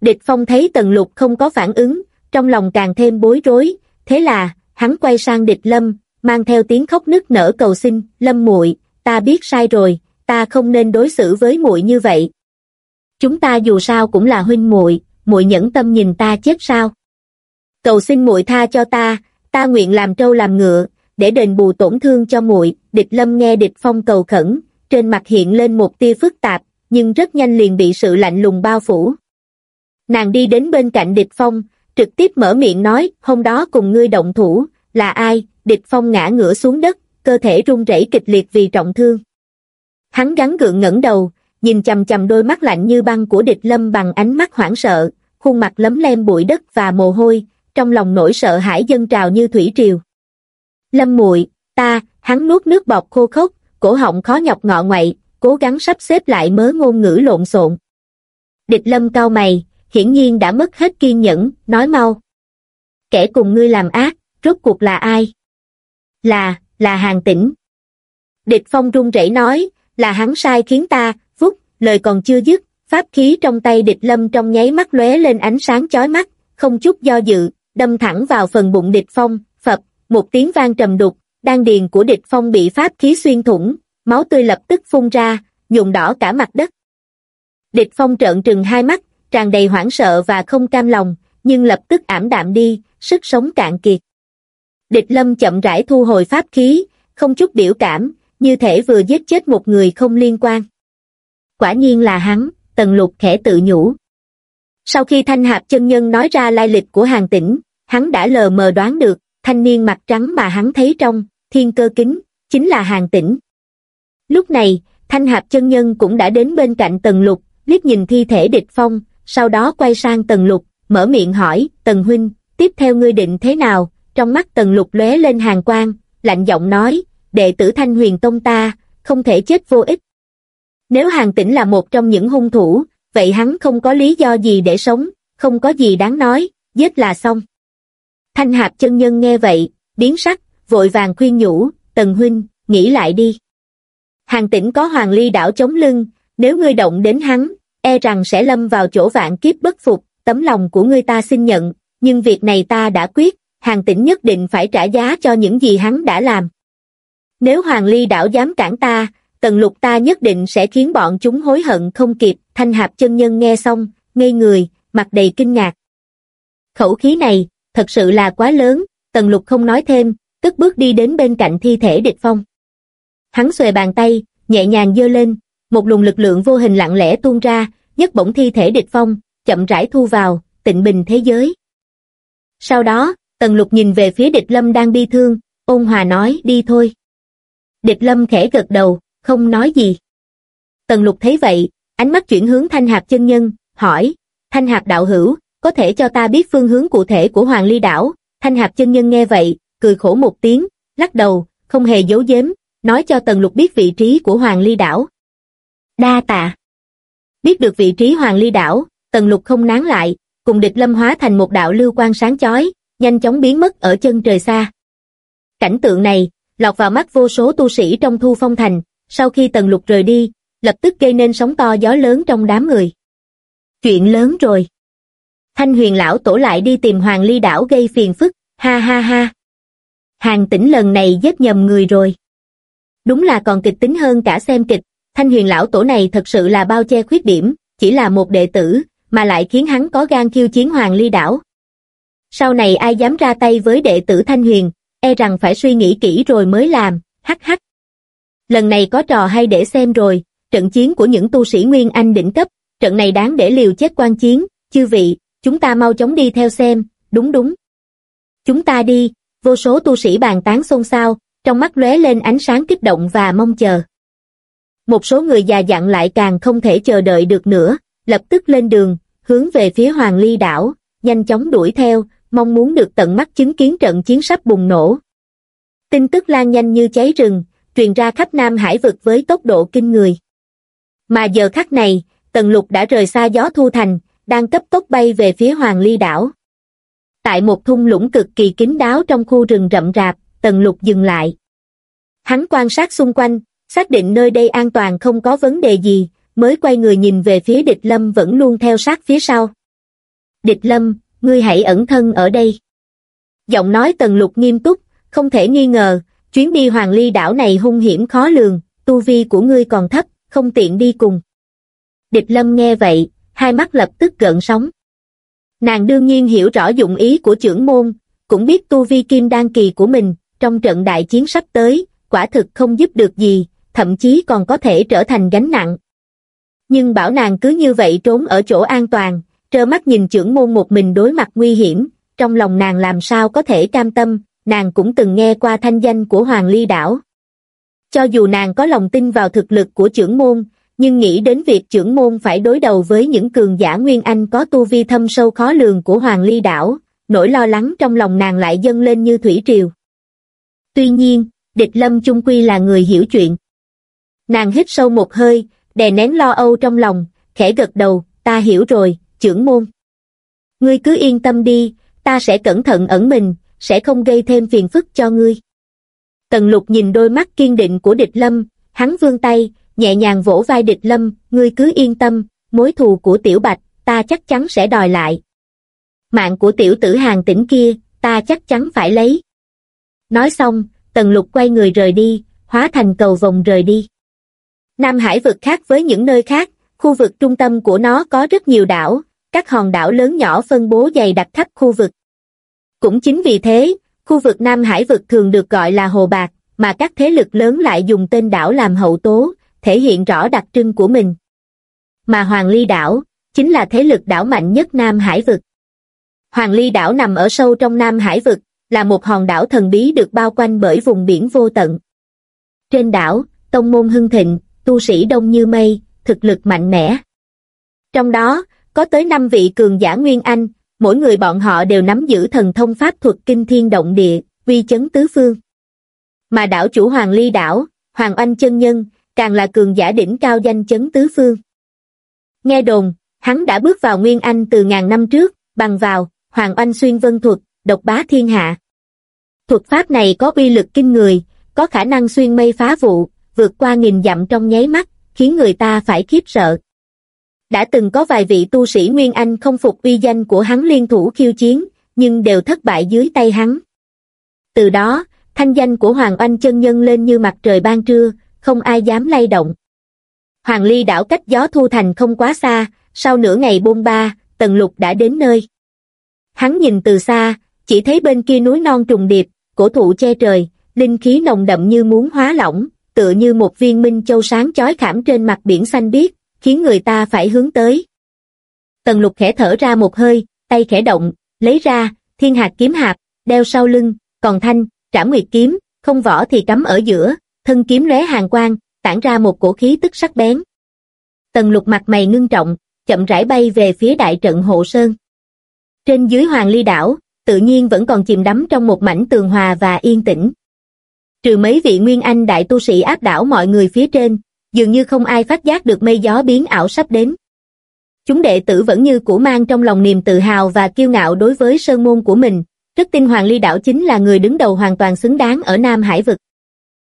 Địch phong thấy tần lục không có phản ứng, trong lòng càng thêm bối rối, thế là, hắn quay sang địch lâm, mang theo tiếng khóc nức nở cầu xin, lâm muội ta biết sai rồi, ta không nên đối xử với muội như vậy. Chúng ta dù sao cũng là huynh muội, muội nhẫn tâm nhìn ta chết sao? Cầu xin muội tha cho ta, ta nguyện làm trâu làm ngựa, để đền bù tổn thương cho muội. Địch Lâm nghe Địch Phong cầu khẩn, trên mặt hiện lên một tia phức tạp, nhưng rất nhanh liền bị sự lạnh lùng bao phủ. Nàng đi đến bên cạnh Địch Phong, trực tiếp mở miệng nói, hôm đó cùng ngươi động thủ, là ai? Địch Phong ngã ngửa xuống đất, cơ thể run rẩy kịch liệt vì trọng thương. Hắn gắn gượng ngẩng đầu, nhìn chầm chầm đôi mắt lạnh như băng của địch lâm bằng ánh mắt hoảng sợ, khuôn mặt lấm lem bụi đất và mồ hôi, trong lòng nỗi sợ hãi dân trào như thủy triều. Lâm muội ta, hắn nuốt nước bọt khô khốc, cổ họng khó nhọc ngọ ngoậy, cố gắng sắp xếp lại mớ ngôn ngữ lộn xộn. Địch lâm cao mày, hiển nhiên đã mất hết kiên nhẫn, nói mau. Kẻ cùng ngươi làm ác, rốt cuộc là ai? Là, là hàng tỉnh. Địch phong run rẩy nói, là hắn sai khiến ta, phúc, lời còn chưa dứt, pháp khí trong tay địch lâm trong nháy mắt lóe lên ánh sáng chói mắt, không chút do dự, đâm thẳng vào phần bụng địch phong, phập, một tiếng vang trầm đục, đan điền của địch phong bị pháp khí xuyên thủng, máu tươi lập tức phun ra, nhuộm đỏ cả mặt đất. Địch phong trợn trừng hai mắt, tràn đầy hoảng sợ và không cam lòng, nhưng lập tức ảm đạm đi, sức sống cạn kiệt. Địch lâm chậm rãi thu hồi pháp khí, không chút biểu cảm, như thể vừa giết chết một người không liên quan. Quả nhiên là hắn, tần lục khẽ tự nhủ. Sau khi thanh hạp chân nhân nói ra lai lịch của hàng tỉnh, hắn đã lờ mờ đoán được, thanh niên mặt trắng mà hắn thấy trong, thiên cơ kính, chính là hàng tỉnh. Lúc này, thanh hạp chân nhân cũng đã đến bên cạnh tần lục, liếc nhìn thi thể địch phong, sau đó quay sang tần lục, mở miệng hỏi, tần huynh, tiếp theo ngươi định thế nào, trong mắt tần lục lóe lên hàng quang, lạnh giọng nói, đệ tử thanh huyền tông ta, không thể chết vô ích. Nếu hàng tỉnh là một trong những hung thủ, vậy hắn không có lý do gì để sống, không có gì đáng nói, giết là xong. Thanh hạp chân nhân nghe vậy, biến sắc, vội vàng khuyên nhủ, tần huynh, nghĩ lại đi. Hàng tỉnh có hoàng ly đảo chống lưng, nếu ngươi động đến hắn, e rằng sẽ lâm vào chỗ vạn kiếp bất phục, tấm lòng của ngươi ta xin nhận, nhưng việc này ta đã quyết, hàng tỉnh nhất định phải trả giá cho những gì hắn đã làm. Nếu hoàng ly đảo dám cản ta, tần lục ta nhất định sẽ khiến bọn chúng hối hận không kịp, thanh hạp chân nhân nghe xong, ngây người, mặt đầy kinh ngạc. Khẩu khí này, thật sự là quá lớn, tần lục không nói thêm, tức bước đi đến bên cạnh thi thể địch phong. Hắn xuề bàn tay, nhẹ nhàng giơ lên, một luồng lực lượng vô hình lặng lẽ tuôn ra, nhấc bổng thi thể địch phong, chậm rãi thu vào, tịnh bình thế giới. Sau đó, Tần Lục nhìn về phía địch lâm đang bi thương, ôn hòa nói đi thôi. Địch lâm khẽ gật đầu, không nói gì. Tần Lục thấy vậy, ánh mắt chuyển hướng Thanh Hạp chân nhân, hỏi, Thanh Hạp đạo hữu, có thể cho ta biết phương hướng cụ thể của Hoàng Ly đảo? Thanh Hạp chân nhân nghe vậy, cười khổ một tiếng, lắc đầu, không hề giấu giếm, nói cho Tần Lục biết vị trí của Hoàng Ly đảo. Đa tạ. Biết được vị trí Hoàng Ly đảo, Tần Lục không nán lại, cùng địch lâm hóa thành một đạo lưu quang sáng chói, nhanh chóng biến mất ở chân trời xa. Cảnh tượng này, lọt vào mắt vô số tu sĩ trong thu phong thành, sau khi Tần Lục rời đi, lập tức gây nên sóng to gió lớn trong đám người. Chuyện lớn rồi. Thanh huyền lão tổ lại đi tìm Hoàng Ly đảo gây phiền phức, ha ha ha. Hàng tỉnh lần này giết nhầm người rồi. Đúng là còn kịch tính hơn cả xem kịch, thanh huyền lão tổ này thật sự là bao che khuyết điểm, chỉ là một đệ tử, mà lại khiến hắn có gan khiêu chiến Hoàng Ly đảo. Sau này ai dám ra tay với đệ tử Thanh Huyền, e rằng phải suy nghĩ kỹ rồi mới làm, hắc hắc. Lần này có trò hay để xem rồi, trận chiến của những tu sĩ Nguyên Anh đỉnh cấp, trận này đáng để liều chết quan chiến, chư vị, chúng ta mau chóng đi theo xem, đúng đúng. Chúng ta đi, vô số tu sĩ bàn tán xôn xao, trong mắt lóe lên ánh sáng kích động và mong chờ. Một số người già dặn lại càng không thể chờ đợi được nữa, lập tức lên đường, hướng về phía Hoàng Ly đảo, nhanh chóng đuổi theo, mong muốn được tận mắt chứng kiến trận chiến sắp bùng nổ. Tin tức lan nhanh như cháy rừng, truyền ra khắp Nam Hải vực với tốc độ kinh người. Mà giờ khắc này, Tần Lục đã rời xa gió thu thành, đang cấp tốc bay về phía Hoàng Ly đảo. Tại một thung lũng cực kỳ kín đáo trong khu rừng rậm rạp, Tần Lục dừng lại. Hắn quan sát xung quanh, xác định nơi đây an toàn không có vấn đề gì, mới quay người nhìn về phía địch lâm vẫn luôn theo sát phía sau. Địch lâm, ngươi hãy ẩn thân ở đây. Giọng nói tần lục nghiêm túc, không thể nghi ngờ, chuyến đi hoàng ly đảo này hung hiểm khó lường, tu vi của ngươi còn thấp, không tiện đi cùng. Địch lâm nghe vậy, hai mắt lập tức gợn sóng. Nàng đương nhiên hiểu rõ dụng ý của trưởng môn, cũng biết tu vi kim đan kỳ của mình, trong trận đại chiến sắp tới, quả thực không giúp được gì, thậm chí còn có thể trở thành gánh nặng. Nhưng bảo nàng cứ như vậy trốn ở chỗ an toàn, trơ mắt nhìn trưởng môn một mình đối mặt nguy hiểm, trong lòng nàng làm sao có thể cam tâm, nàng cũng từng nghe qua thanh danh của Hoàng Ly Đảo. Cho dù nàng có lòng tin vào thực lực của trưởng môn, nhưng nghĩ đến việc trưởng môn phải đối đầu với những cường giả Nguyên Anh có tu vi thâm sâu khó lường của Hoàng Ly Đảo, nỗi lo lắng trong lòng nàng lại dâng lên như thủy triều. Tuy nhiên, địch lâm chung quy là người hiểu chuyện. Nàng hít sâu một hơi, đè nén lo âu trong lòng, khẽ gật đầu, ta hiểu rồi, trưởng môn. Ngươi cứ yên tâm đi, ta sẽ cẩn thận ẩn mình, sẽ không gây thêm phiền phức cho ngươi. Tần lục nhìn đôi mắt kiên định của địch lâm, hắn vươn tay, nhẹ nhàng vỗ vai địch lâm, ngươi cứ yên tâm, mối thù của tiểu bạch, ta chắc chắn sẽ đòi lại. Mạng của tiểu tử hàng tỉnh kia, ta chắc chắn phải lấy. Nói xong, tần lục quay người rời đi, hóa thành cầu vòng rời đi. Nam Hải vực khác với những nơi khác, khu vực trung tâm của nó có rất nhiều đảo, các hòn đảo lớn nhỏ phân bố dày đặc khắp khu vực. Cũng chính vì thế, khu vực Nam Hải vực thường được gọi là Hồ Bạc, mà các thế lực lớn lại dùng tên đảo làm hậu tố, thể hiện rõ đặc trưng của mình. Mà Hoàng Ly đảo, chính là thế lực đảo mạnh nhất Nam Hải vực. Hoàng Ly đảo nằm ở sâu trong Nam Hải vực, là một hòn đảo thần bí được bao quanh bởi vùng biển vô tận. Trên đảo, tông môn hưng thịnh, tu sĩ đông như mây, thực lực mạnh mẽ. Trong đó, có tới 5 vị cường giả Nguyên Anh, mỗi người bọn họ đều nắm giữ thần thông pháp thuật kinh thiên động địa, uy chấn tứ phương. Mà đảo chủ Hoàng Ly đảo, Hoàng Anh chân nhân, càng là cường giả đỉnh cao danh chấn tứ phương. Nghe đồn, hắn đã bước vào Nguyên Anh từ ngàn năm trước, bằng vào, Hoàng Anh xuyên vân thuật, độc bá thiên hạ. Thuật pháp này có uy lực kinh người, có khả năng xuyên mây phá vụ, vượt qua nghìn dặm trong nháy mắt, khiến người ta phải khiếp sợ. Đã từng có vài vị tu sĩ Nguyên Anh không phục uy danh của hắn liên thủ khiêu chiến, nhưng đều thất bại dưới tay hắn. Từ đó, thanh danh của Hoàng Anh chân nhân lên như mặt trời ban trưa, không ai dám lay động. Hoàng Ly đảo cách gió thu thành không quá xa, sau nửa ngày bôn ba, Tần Lục đã đến nơi. Hắn nhìn từ xa, chỉ thấy bên kia núi non trùng điệp, cổ thụ che trời, linh khí nồng đậm như muốn hóa lỏng, tựa như một viên minh châu sáng chói khảm trên mặt biển xanh biếc, khiến người ta phải hướng tới. Tần lục khẽ thở ra một hơi, tay khẽ động, lấy ra, thiên hạt kiếm hạp, đeo sau lưng, còn thanh, trảm nguyệt kiếm, không vỏ thì cắm ở giữa, thân kiếm lóe hàng quang, tản ra một cổ khí tức sắc bén. Tần lục mặt mày ngưng trọng, chậm rãi bay về phía đại trận hộ sơn. Trên dưới hoàng ly đảo, tự nhiên vẫn còn chìm đắm trong một mảnh tường hòa và yên tĩnh. Trừ mấy vị nguyên anh đại tu sĩ áp đảo mọi người phía trên, dường như không ai phát giác được mây gió biến ảo sắp đến. Chúng đệ tử vẫn như cũ mang trong lòng niềm tự hào và kiêu ngạo đối với sơn môn của mình, rất tin Hoàng Ly Đảo chính là người đứng đầu hoàn toàn xứng đáng ở Nam Hải Vực.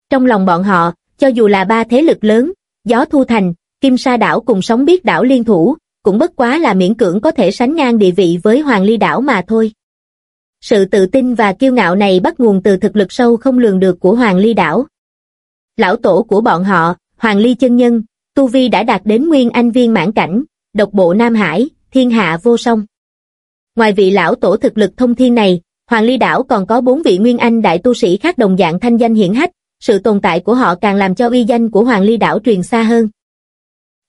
Trong lòng bọn họ, cho dù là ba thế lực lớn, Gió Thu Thành, Kim Sa Đảo cùng sóng biết đảo liên thủ, cũng bất quá là miễn cưỡng có thể sánh ngang địa vị với Hoàng Ly Đảo mà thôi. Sự tự tin và kiêu ngạo này bắt nguồn từ thực lực sâu không lường được của Hoàng Ly Đảo. Lão tổ của bọn họ, Hoàng Ly chân nhân, Tu Vi đã đạt đến nguyên anh viên mãn cảnh, độc bộ Nam Hải, thiên hạ vô song. Ngoài vị lão tổ thực lực thông thiên này, Hoàng Ly đảo còn có bốn vị nguyên anh đại tu sĩ khác đồng dạng thanh danh hiển hách, sự tồn tại của họ càng làm cho uy danh của Hoàng Ly đảo truyền xa hơn.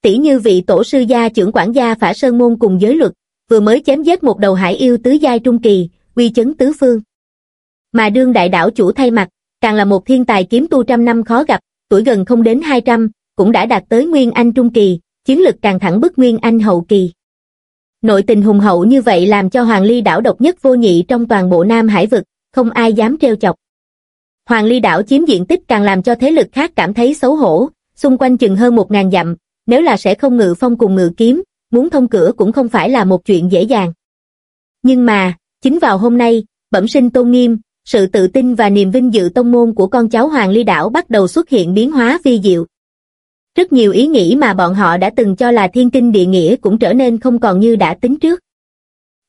Tỷ như vị tổ sư gia trưởng quản gia Phả Sơn Môn cùng giới luật, vừa mới chém giết một đầu hải yêu tứ giai trung kỳ, uy chấn tứ phương. Mà đương đại đảo chủ thay mặt, càng là một thiên tài kiếm tu trăm năm khó gặp, tuổi gần không đến 200, cũng đã đạt tới Nguyên Anh Trung Kỳ, chiến lực càng thẳng bức Nguyên Anh Hậu Kỳ. Nội tình hùng hậu như vậy làm cho Hoàng Ly đảo độc nhất vô nhị trong toàn bộ Nam Hải vực, không ai dám trêu chọc. Hoàng Ly đảo chiếm diện tích càng làm cho thế lực khác cảm thấy xấu hổ, xung quanh chừng hơn một ngàn dặm, nếu là sẽ không ngự phong cùng ngự kiếm, muốn thông cửa cũng không phải là một chuyện dễ dàng. Nhưng mà, chính vào hôm nay, bẩm sinh tôn nghiêm, sự tự tin và niềm vinh dự tông môn của con cháu Hoàng Ly Đảo bắt đầu xuất hiện biến hóa vi diệu. Rất nhiều ý nghĩ mà bọn họ đã từng cho là thiên kinh địa nghĩa cũng trở nên không còn như đã tính trước.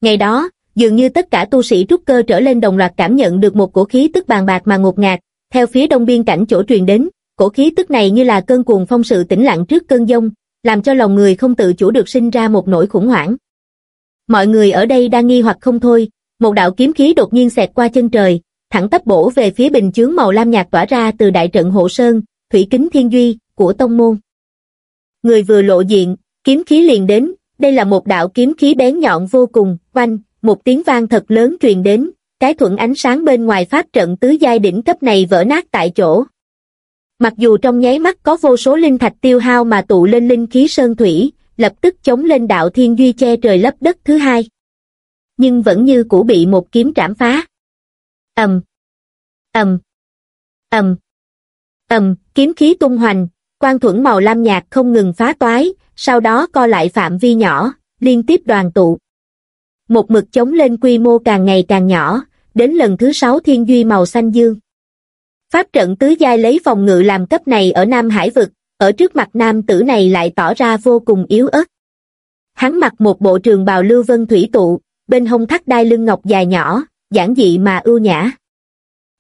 Ngày đó, dường như tất cả tu sĩ trúc cơ trở lên đồng loạt cảm nhận được một cổ khí tức bàn bạc mà ngột ngạt, theo phía đông biên cảnh chỗ truyền đến, cổ khí tức này như là cơn cuồng phong sự tĩnh lặng trước cơn giông, làm cho lòng người không tự chủ được sinh ra một nỗi khủng hoảng. Mọi người ở đây đang nghi hoặc không thôi, một đạo kiếm khí đột nhiên xẹt qua chân trời, thẳng tắp bổ về phía bình chướng màu lam nhạt tỏa ra từ đại trận hộ sơn, thủy kính thiên duy, của tông môn. Người vừa lộ diện, kiếm khí liền đến, đây là một đạo kiếm khí bén nhọn vô cùng, oanh, một tiếng vang thật lớn truyền đến, cái thuận ánh sáng bên ngoài pháp trận tứ giai đỉnh cấp này vỡ nát tại chỗ. Mặc dù trong nháy mắt có vô số linh thạch tiêu hao mà tụ lên linh khí sơn thủy, lập tức chống lên đạo thiên duy che trời lấp đất thứ hai. Nhưng vẫn như cũ bị một kiếm trảm phá. Ầm. Ầm. Ầm. Ầm. Kiếm khí tung hoành quan thuẫn màu lam nhạt không ngừng phá toái, sau đó co lại phạm vi nhỏ, liên tiếp đoàn tụ. Một mực chống lên quy mô càng ngày càng nhỏ, đến lần thứ sáu thiên duy màu xanh dương. Pháp trận tứ giai lấy phòng ngự làm cấp này ở nam hải vực, ở trước mặt nam tử này lại tỏ ra vô cùng yếu ớt. Hắn mặc một bộ trường bào lưu vân thủy tụ bên hông thắt đai lưng ngọc dài nhỏ giản dị mà ưu nhã.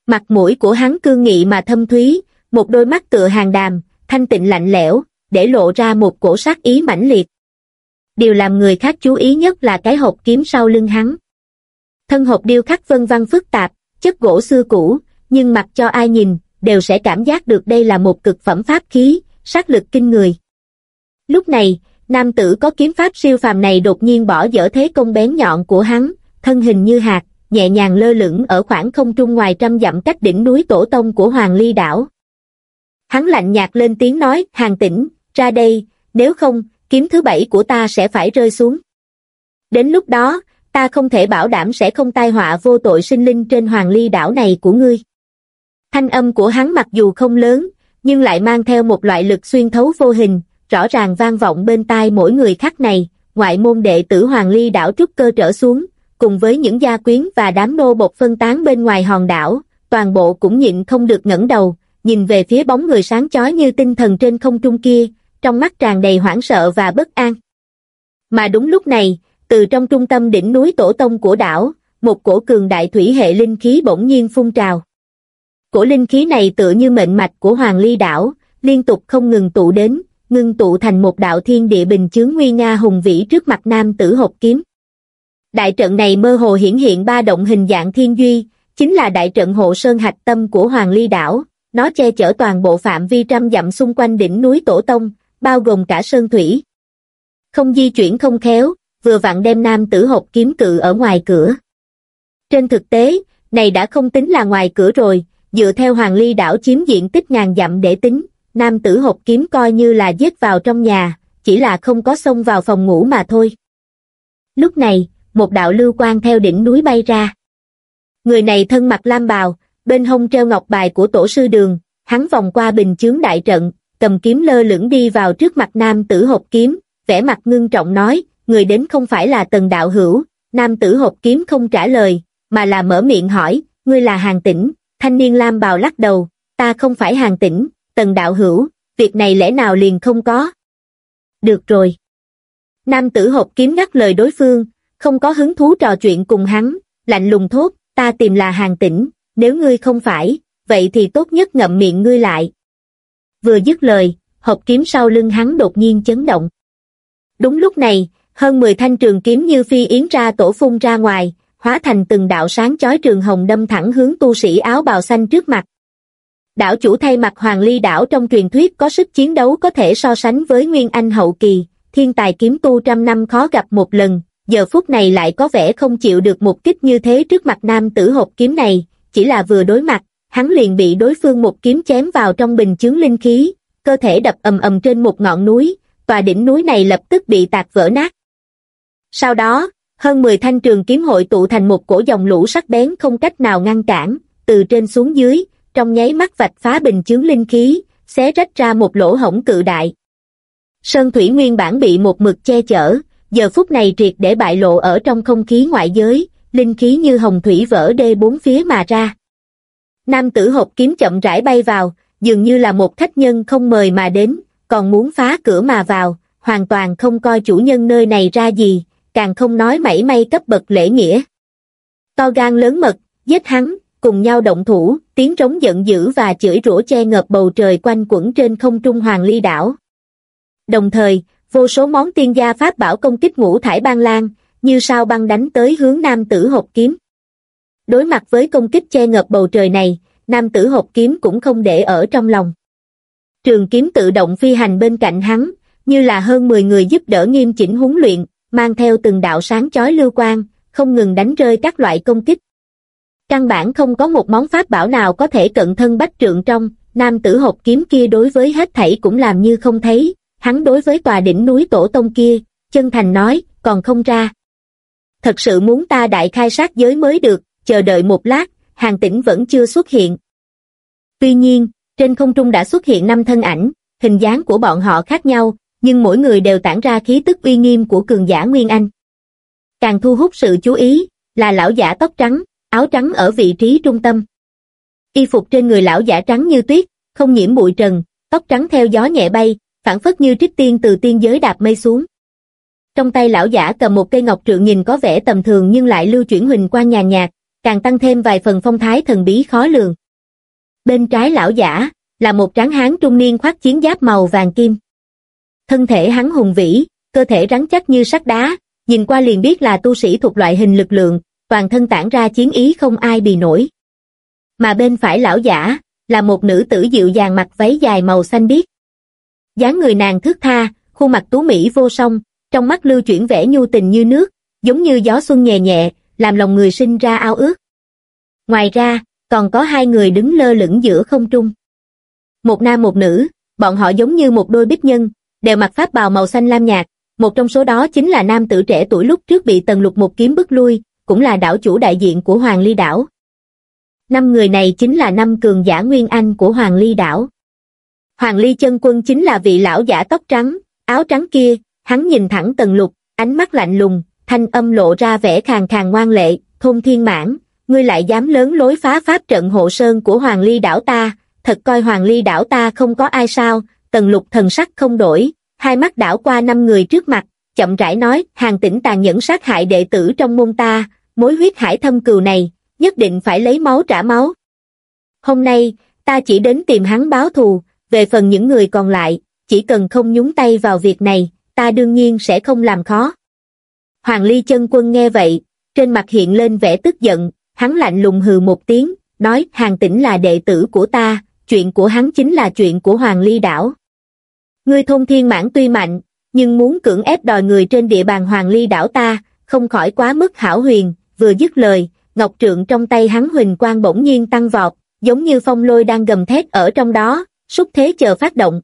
Mặt mũi của hắn cương nghị mà thâm thúy, một đôi mắt tựa hàng đàm, thanh tịnh lạnh lẽo, để lộ ra một cổ sát ý mãnh liệt. điều làm người khác chú ý nhất là cái hộp kiếm sau lưng hắn. Thân hộp điêu khắc vân văn phức tạp, chất gỗ xưa cũ, nhưng mặc cho ai nhìn, đều sẽ cảm giác được đây là một cực phẩm pháp khí, sát lực kinh người. Lúc này, nam tử có kiếm pháp siêu phàm này đột nhiên bỏ dở thế công bén nhọn của hắn, thân hình như hạt, nhẹ nhàng lơ lửng ở khoảng không trung ngoài trăm dặm cách đỉnh núi tổ tông của Hoàng Ly đảo. Hắn lạnh nhạt lên tiếng nói, hàng tỉnh, ra đây, nếu không, kiếm thứ bảy của ta sẽ phải rơi xuống. Đến lúc đó, ta không thể bảo đảm sẽ không tai họa vô tội sinh linh trên Hoàng Ly đảo này của ngươi. Thanh âm của hắn mặc dù không lớn, nhưng lại mang theo một loại lực xuyên thấu vô hình, rõ ràng vang vọng bên tai mỗi người khác này, ngoại môn đệ tử Hoàng Ly đảo trúc cơ trở xuống, cùng với những gia quyến và đám nô bột phân tán bên ngoài hòn đảo, toàn bộ cũng nhịn không được ngẩng đầu, nhìn về phía bóng người sáng chói như tinh thần trên không trung kia, trong mắt tràn đầy hoảng sợ và bất an. Mà đúng lúc này, từ trong trung tâm đỉnh núi tổ tông của đảo, một cổ cường đại thủy hệ linh khí bỗng nhiên phun trào. Cổ linh khí này tựa như mệnh mạch của Hoàng Ly đảo, liên tục không ngừng tụ đến, ngưng tụ thành một đạo thiên địa bình chướng nguy nga hùng vĩ trước mặt nam tử hộp kiếm. Đại trận này mơ hồ hiển hiện ba động hình dạng thiên duy, chính là đại trận hộ sơn hạch tâm của Hoàng Ly đảo, nó che chở toàn bộ phạm vi trăm dặm xung quanh đỉnh núi Tổ Tông, bao gồm cả sơn thủy. Không di chuyển không khéo, vừa vặn đem nam tử hộp kiếm cự ở ngoài cửa. Trên thực tế, này đã không tính là ngoài cửa rồi, dựa theo Hoàng Ly đảo chiếm diện tích ngàn dặm để tính, nam tử hộp kiếm coi như là giết vào trong nhà, chỉ là không có xông vào phòng ngủ mà thôi. Lúc này, một đạo lưu quang theo đỉnh núi bay ra. Người này thân mặc lam bào, bên hông treo ngọc bài của tổ sư đường, hắn vòng qua bình chướng đại trận, cầm kiếm lơ lửng đi vào trước mặt nam tử hộp kiếm, vẻ mặt ngưng trọng nói, người đến không phải là tần đạo hữu, nam tử hộp kiếm không trả lời, mà là mở miệng hỏi, ngươi là hàng tỉnh, thanh niên lam bào lắc đầu, ta không phải hàng tỉnh, tần đạo hữu, việc này lẽ nào liền không có. Được rồi. Nam tử hộp kiếm ngắt lời đối phương, không có hứng thú trò chuyện cùng hắn, lạnh lùng thốt, ta tìm là hàng tỉnh, nếu ngươi không phải, vậy thì tốt nhất ngậm miệng ngươi lại. Vừa dứt lời, hộp kiếm sau lưng hắn đột nhiên chấn động. Đúng lúc này, hơn 10 thanh trường kiếm như phi yến ra tổ phun ra ngoài, hóa thành từng đạo sáng chói trường hồng đâm thẳng hướng tu sĩ áo bào xanh trước mặt. Đảo chủ thay mặt Hoàng Ly đảo trong truyền thuyết có sức chiến đấu có thể so sánh với Nguyên Anh hậu kỳ, thiên tài kiếm tu trăm năm khó gặp một lần, giờ phút này lại có vẻ không chịu được một kích như thế trước mặt nam tử hộp kiếm này, chỉ là vừa đối mặt, hắn liền bị đối phương một kiếm chém vào trong bình chướng linh khí, cơ thể đập ầm ầm trên một ngọn núi, tòa đỉnh núi này lập tức bị tạc vỡ nát. Sau đó, hơn 10 thanh trường kiếm hội tụ thành một cổ dòng lũ sắc bén không cách nào ngăn cản, từ trên xuống dưới, trong nháy mắt vạch phá bình chướng linh khí, xé rách ra một lỗ hổng cự đại. Sơn Thủy nguyên bản bị một mực che chở, giờ phút này triệt để bại lộ ở trong không khí ngoại giới, linh khí như hồng thủy vỡ đê bốn phía mà ra. Nam tử hộp kiếm chậm rãi bay vào, dường như là một khách nhân không mời mà đến, còn muốn phá cửa mà vào, hoàn toàn không coi chủ nhân nơi này ra gì, càng không nói mảy may cấp bậc lễ nghĩa. To gan lớn mật, giết hắn, cùng nhau động thủ, tiếng trống giận dữ và chửi rủa che ngập bầu trời quanh quẩn trên không trung hoàng ly đảo. Đồng thời, vô số món tiên gia pháp bảo công kích ngũ thải ban lan, như sao băng đánh tới hướng nam tử hộp kiếm. Đối mặt với công kích che ngập bầu trời này, nam tử hộp kiếm cũng không để ở trong lòng. Trường kiếm tự động phi hành bên cạnh hắn, như là hơn 10 người giúp đỡ nghiêm chỉnh huấn luyện, mang theo từng đạo sáng chói lưu quang, không ngừng đánh rơi các loại công kích. Căn bản không có một món pháp bảo nào có thể cận thân bách trượng trong, nam tử hộp kiếm kia đối với hết thảy cũng làm như không thấy, hắn đối với tòa đỉnh núi tổ tông kia, chân thành nói, còn không ra. Thật sự muốn ta đại khai sát giới mới được, chờ đợi một lát, hàng tỉnh vẫn chưa xuất hiện. Tuy nhiên, trên không trung đã xuất hiện năm thân ảnh, hình dáng của bọn họ khác nhau, nhưng mỗi người đều tản ra khí tức uy nghiêm của cường giả Nguyên Anh. Càng thu hút sự chú ý, là lão giả tóc trắng, áo trắng ở vị trí trung tâm. Y phục trên người lão giả trắng như tuyết, không nhiễm bụi trần, tóc trắng theo gió nhẹ bay, phản phất như trích tiên từ tiên giới đạp mây xuống. Trong tay lão giả cầm một cây ngọc trượng nhìn có vẻ tầm thường nhưng lại lưu chuyển huỳnh quang nhàn nhạt, càng tăng thêm vài phần phong thái thần bí khó lường. Bên trái lão giả, là một tráng hán trung niên khoác chiến giáp màu vàng kim. Thân thể hắn hùng vĩ, cơ thể rắn chắc như sắt đá, nhìn qua liền biết là tu sĩ thuộc loại hình lực lượng, toàn thân tản ra chiến ý không ai bì nổi. Mà bên phải lão giả, là một nữ tử dịu dàng mặc váy dài màu xanh biếc. dáng người nàng thước tha, khuôn mặt tú mỹ vô song, trong mắt lưu chuyển vẻ nhu tình như nước, giống như gió xuân nhẹ nhẹ, làm lòng người sinh ra ao ước. Ngoài ra, còn có hai người đứng lơ lửng giữa không trung. Một nam một nữ, bọn họ giống như một đôi bích nhân, đều mặc pháp bào màu xanh lam nhạt, một trong số đó chính là nam tử trẻ tuổi lúc trước bị Tần Lục một kiếm bức lui, cũng là đảo chủ đại diện của Hoàng Ly đảo. Năm người này chính là năm cường giả Nguyên Anh của Hoàng Ly đảo. Hoàng Ly chân quân chính là vị lão giả tóc trắng, áo trắng kia, hắn nhìn thẳng Tần Lục, ánh mắt lạnh lùng, thanh âm lộ ra vẻ khàn khàn ngoan lệ, thôn thiên mãn, ngươi lại dám lớn lối phá pháp trận hộ sơn của Hoàng Ly đảo ta, thật coi Hoàng Ly đảo ta không có ai sao, Tần Lục thần sắc không đổi, hai mắt đảo qua năm người trước mặt, chậm rãi nói, hàng tỉnh tàn nhẫn sát hại đệ tử trong môn ta, mối huyết hải thâm cừu này, nhất định phải lấy máu trả máu. Hôm nay, ta chỉ đến tìm hắn báo thù, về phần những người còn lại, chỉ cần không nhúng tay vào việc này, ta đương nhiên sẽ không làm khó. Hoàng Ly chân quân nghe vậy, trên mặt hiện lên vẻ tức giận, hắn lạnh lùng hừ một tiếng, nói hàng tỉnh là đệ tử của ta, chuyện của hắn chính là chuyện của Hoàng Ly đảo. Ngươi thôn thiên mãn tuy mạnh, nhưng muốn cưỡng ép đòi người trên địa bàn Hoàng Ly đảo ta, không khỏi quá mức hảo huyền, vừa dứt lời, ngọc trượng trong tay hắn huỳnh quang bỗng nhiên tăng vọt, giống như phong lôi đang gầm thét ở trong đó, xúc thế chờ phát động.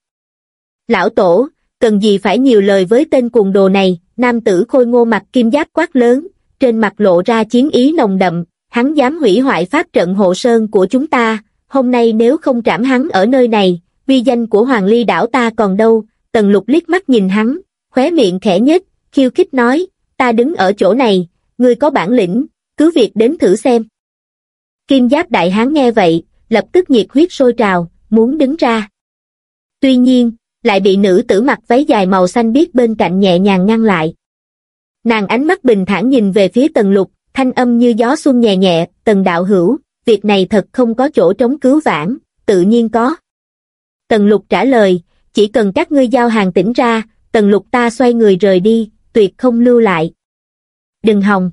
Lão tổ, cần gì phải nhiều lời với tên cuồng đồ này, nam tử khôi ngô mặt kim giáp quát lớn, trên mặt lộ ra chiến ý nồng đậm, hắn dám hủy hoại pháp trận hộ sơn của chúng ta, hôm nay nếu không trảm hắn ở nơi này, uy danh của Hoàng Ly đảo ta còn đâu, tần lục liếc mắt nhìn hắn, khóe miệng khẽ nhếch, khiêu khích nói, ta đứng ở chỗ này, ngươi có bản lĩnh, cứ việc đến thử xem. Kim giáp đại hán nghe vậy, lập tức nhiệt huyết sôi trào, muốn đứng ra. Tuy nhiên, lại bị nữ tử mặc váy dài màu xanh biếc bên cạnh nhẹ nhàng ngăn lại. Nàng ánh mắt bình thản nhìn về phía tần lục, thanh âm như gió xuân nhẹ nhẹ, tần đạo hữu, việc này thật không có chỗ trống cứu vãn, tự nhiên có. Tần lục trả lời, chỉ cần các ngươi giao hàng tỉnh ra, tần lục ta xoay người rời đi, tuyệt không lưu lại. Đừng hòng.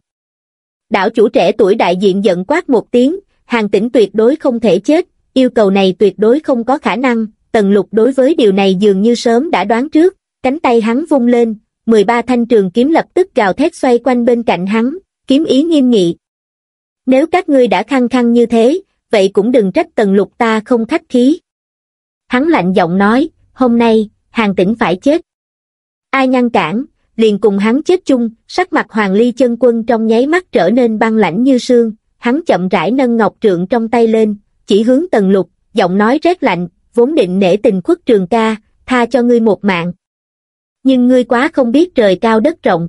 Đảo chủ trẻ tuổi đại diện giận quát một tiếng, hàng tỉnh tuyệt đối không thể chết, yêu cầu này tuyệt đối không có khả năng, tần lục đối với điều này dường như sớm đã đoán trước, cánh tay hắn vung lên, 13 thanh trường kiếm lập tức gào thét xoay quanh bên cạnh hắn, kiếm ý nghiêm nghị. Nếu các ngươi đã khăng khăng như thế, vậy cũng đừng trách tần lục ta không khách khí. Hắn lạnh giọng nói, hôm nay, hàng tỉnh phải chết. Ai ngăn cản, liền cùng hắn chết chung, sắc mặt hoàng ly chân quân trong nháy mắt trở nên băng lãnh như sương, hắn chậm rãi nâng ngọc trượng trong tay lên, chỉ hướng tần lục, giọng nói rét lạnh, vốn định nể tình khuất trường ca, tha cho ngươi một mạng. Nhưng ngươi quá không biết trời cao đất rộng.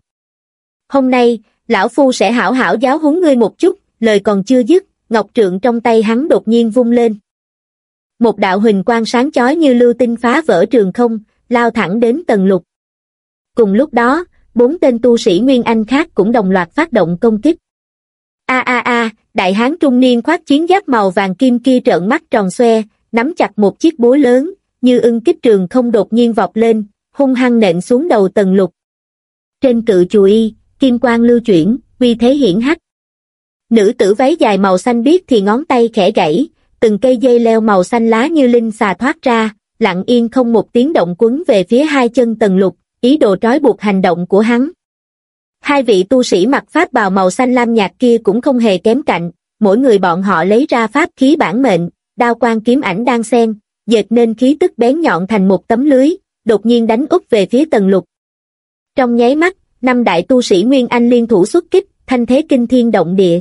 Hôm nay, lão phu sẽ hảo hảo giáo huấn ngươi một chút, lời còn chưa dứt, ngọc trượng trong tay hắn đột nhiên vung lên. Một đạo huỳnh quang sáng chói như lưu tinh phá vỡ trường không, lao thẳng đến tầng lục. Cùng lúc đó, bốn tên tu sĩ Nguyên Anh khác cũng đồng loạt phát động công kích. A a a, đại hán trung niên khoác chiến giáp màu vàng kim kia trợn mắt tròn xoe, nắm chặt một chiếc búa lớn, như ưng kích trường không đột nhiên vọt lên, hung hăng nện xuống đầu tầng lục. Trên cự chù y, kim quang lưu chuyển, uy thế hiển hách. Nữ tử váy dài màu xanh biếc thì ngón tay khẽ gãy, từng cây dây leo màu xanh lá như linh xà thoát ra, lặng yên không một tiếng động quấn về phía hai chân tầng lục, ý đồ trói buộc hành động của hắn. Hai vị tu sĩ mặc pháp bào màu xanh lam nhạt kia cũng không hề kém cạnh, mỗi người bọn họ lấy ra pháp khí bản mệnh, đao quan kiếm ảnh đang xen, dệt nên khí tức bén nhọn thành một tấm lưới, đột nhiên đánh úp về phía tầng lục. Trong nháy mắt, năm đại tu sĩ Nguyên Anh liên thủ xuất kích, thanh thế kinh thiên động địa.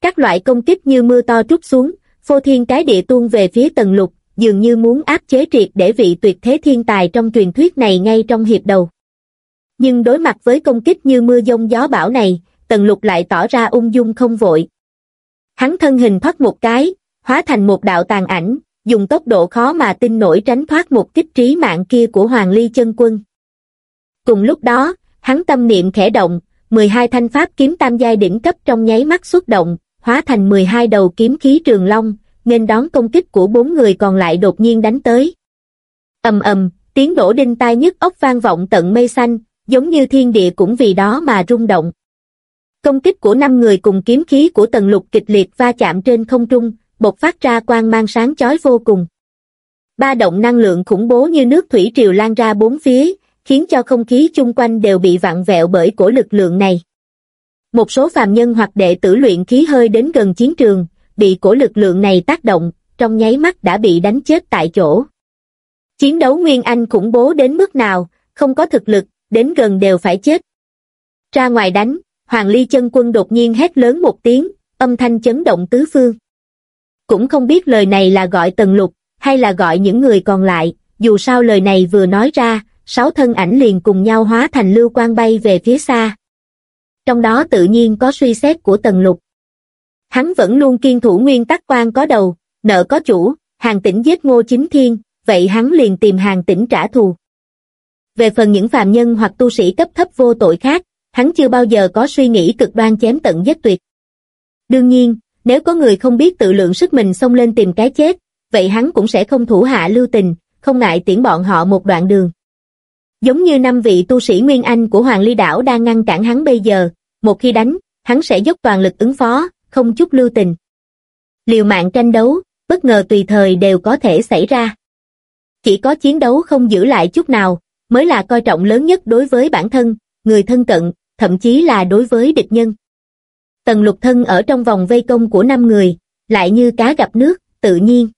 Các loại công kích như mưa to trút xuống, phô thiên cái địa tuôn về phía tầng lục, dường như muốn áp chế triệt để vị tuyệt thế thiên tài trong truyền thuyết này ngay trong hiệp đầu. Nhưng đối mặt với công kích như mưa giông gió bão này, Tần lục lại tỏ ra ung dung không vội. Hắn thân hình thoát một cái, hóa thành một đạo tàn ảnh, dùng tốc độ khó mà tin nổi tránh thoát một kích trí mạng kia của Hoàng Ly chân quân. Cùng lúc đó, hắn tâm niệm khẽ động, 12 thanh pháp kiếm tam giai đỉnh cấp trong nháy mắt xuất động, hóa thành 12 đầu kiếm khí trường long, nên đón công kích của bốn người còn lại đột nhiên đánh tới. ầm ầm, tiếng đổ đinh tai nhức ốc vang vọng tận mây xanh, giống như thiên địa cũng vì đó mà rung động. Công kích của năm người cùng kiếm khí của tần lục kịch liệt va chạm trên không trung, bộc phát ra quang mang sáng chói vô cùng. Ba động năng lượng khủng bố như nước thủy triều lan ra bốn phía, khiến cho không khí chung quanh đều bị vặn vẹo bởi cổ lực lượng này. Một số phàm nhân hoặc đệ tử luyện khí hơi đến gần chiến trường, bị cổ lực lượng này tác động, trong nháy mắt đã bị đánh chết tại chỗ. Chiến đấu Nguyên Anh khủng bố đến mức nào, không có thực lực, đến gần đều phải chết. Ra ngoài đánh, Hoàng Ly chân quân đột nhiên hét lớn một tiếng, âm thanh chấn động tứ phương. Cũng không biết lời này là gọi tần lục, hay là gọi những người còn lại, dù sao lời này vừa nói ra, sáu thân ảnh liền cùng nhau hóa thành lưu quang bay về phía xa. Trong đó tự nhiên có suy xét của tần lục. Hắn vẫn luôn kiên thủ nguyên tắc quan có đầu, nợ có chủ, hàng tỉnh giết ngô chính thiên, vậy hắn liền tìm hàng tỉnh trả thù. Về phần những phàm nhân hoặc tu sĩ cấp thấp vô tội khác, hắn chưa bao giờ có suy nghĩ cực đoan chém tận giết tuyệt. Đương nhiên, nếu có người không biết tự lượng sức mình xông lên tìm cái chết, vậy hắn cũng sẽ không thủ hạ lưu tình, không ngại tiễn bọn họ một đoạn đường. Giống như năm vị tu sĩ Nguyên Anh của Hoàng Ly Đảo đang ngăn cản hắn bây giờ, một khi đánh, hắn sẽ dốc toàn lực ứng phó, không chút lưu tình. Liều mạng tranh đấu, bất ngờ tùy thời đều có thể xảy ra. Chỉ có chiến đấu không giữ lại chút nào, mới là coi trọng lớn nhất đối với bản thân, người thân cận, thậm chí là đối với địch nhân. Tần lục thân ở trong vòng vây công của năm người, lại như cá gặp nước, tự nhiên.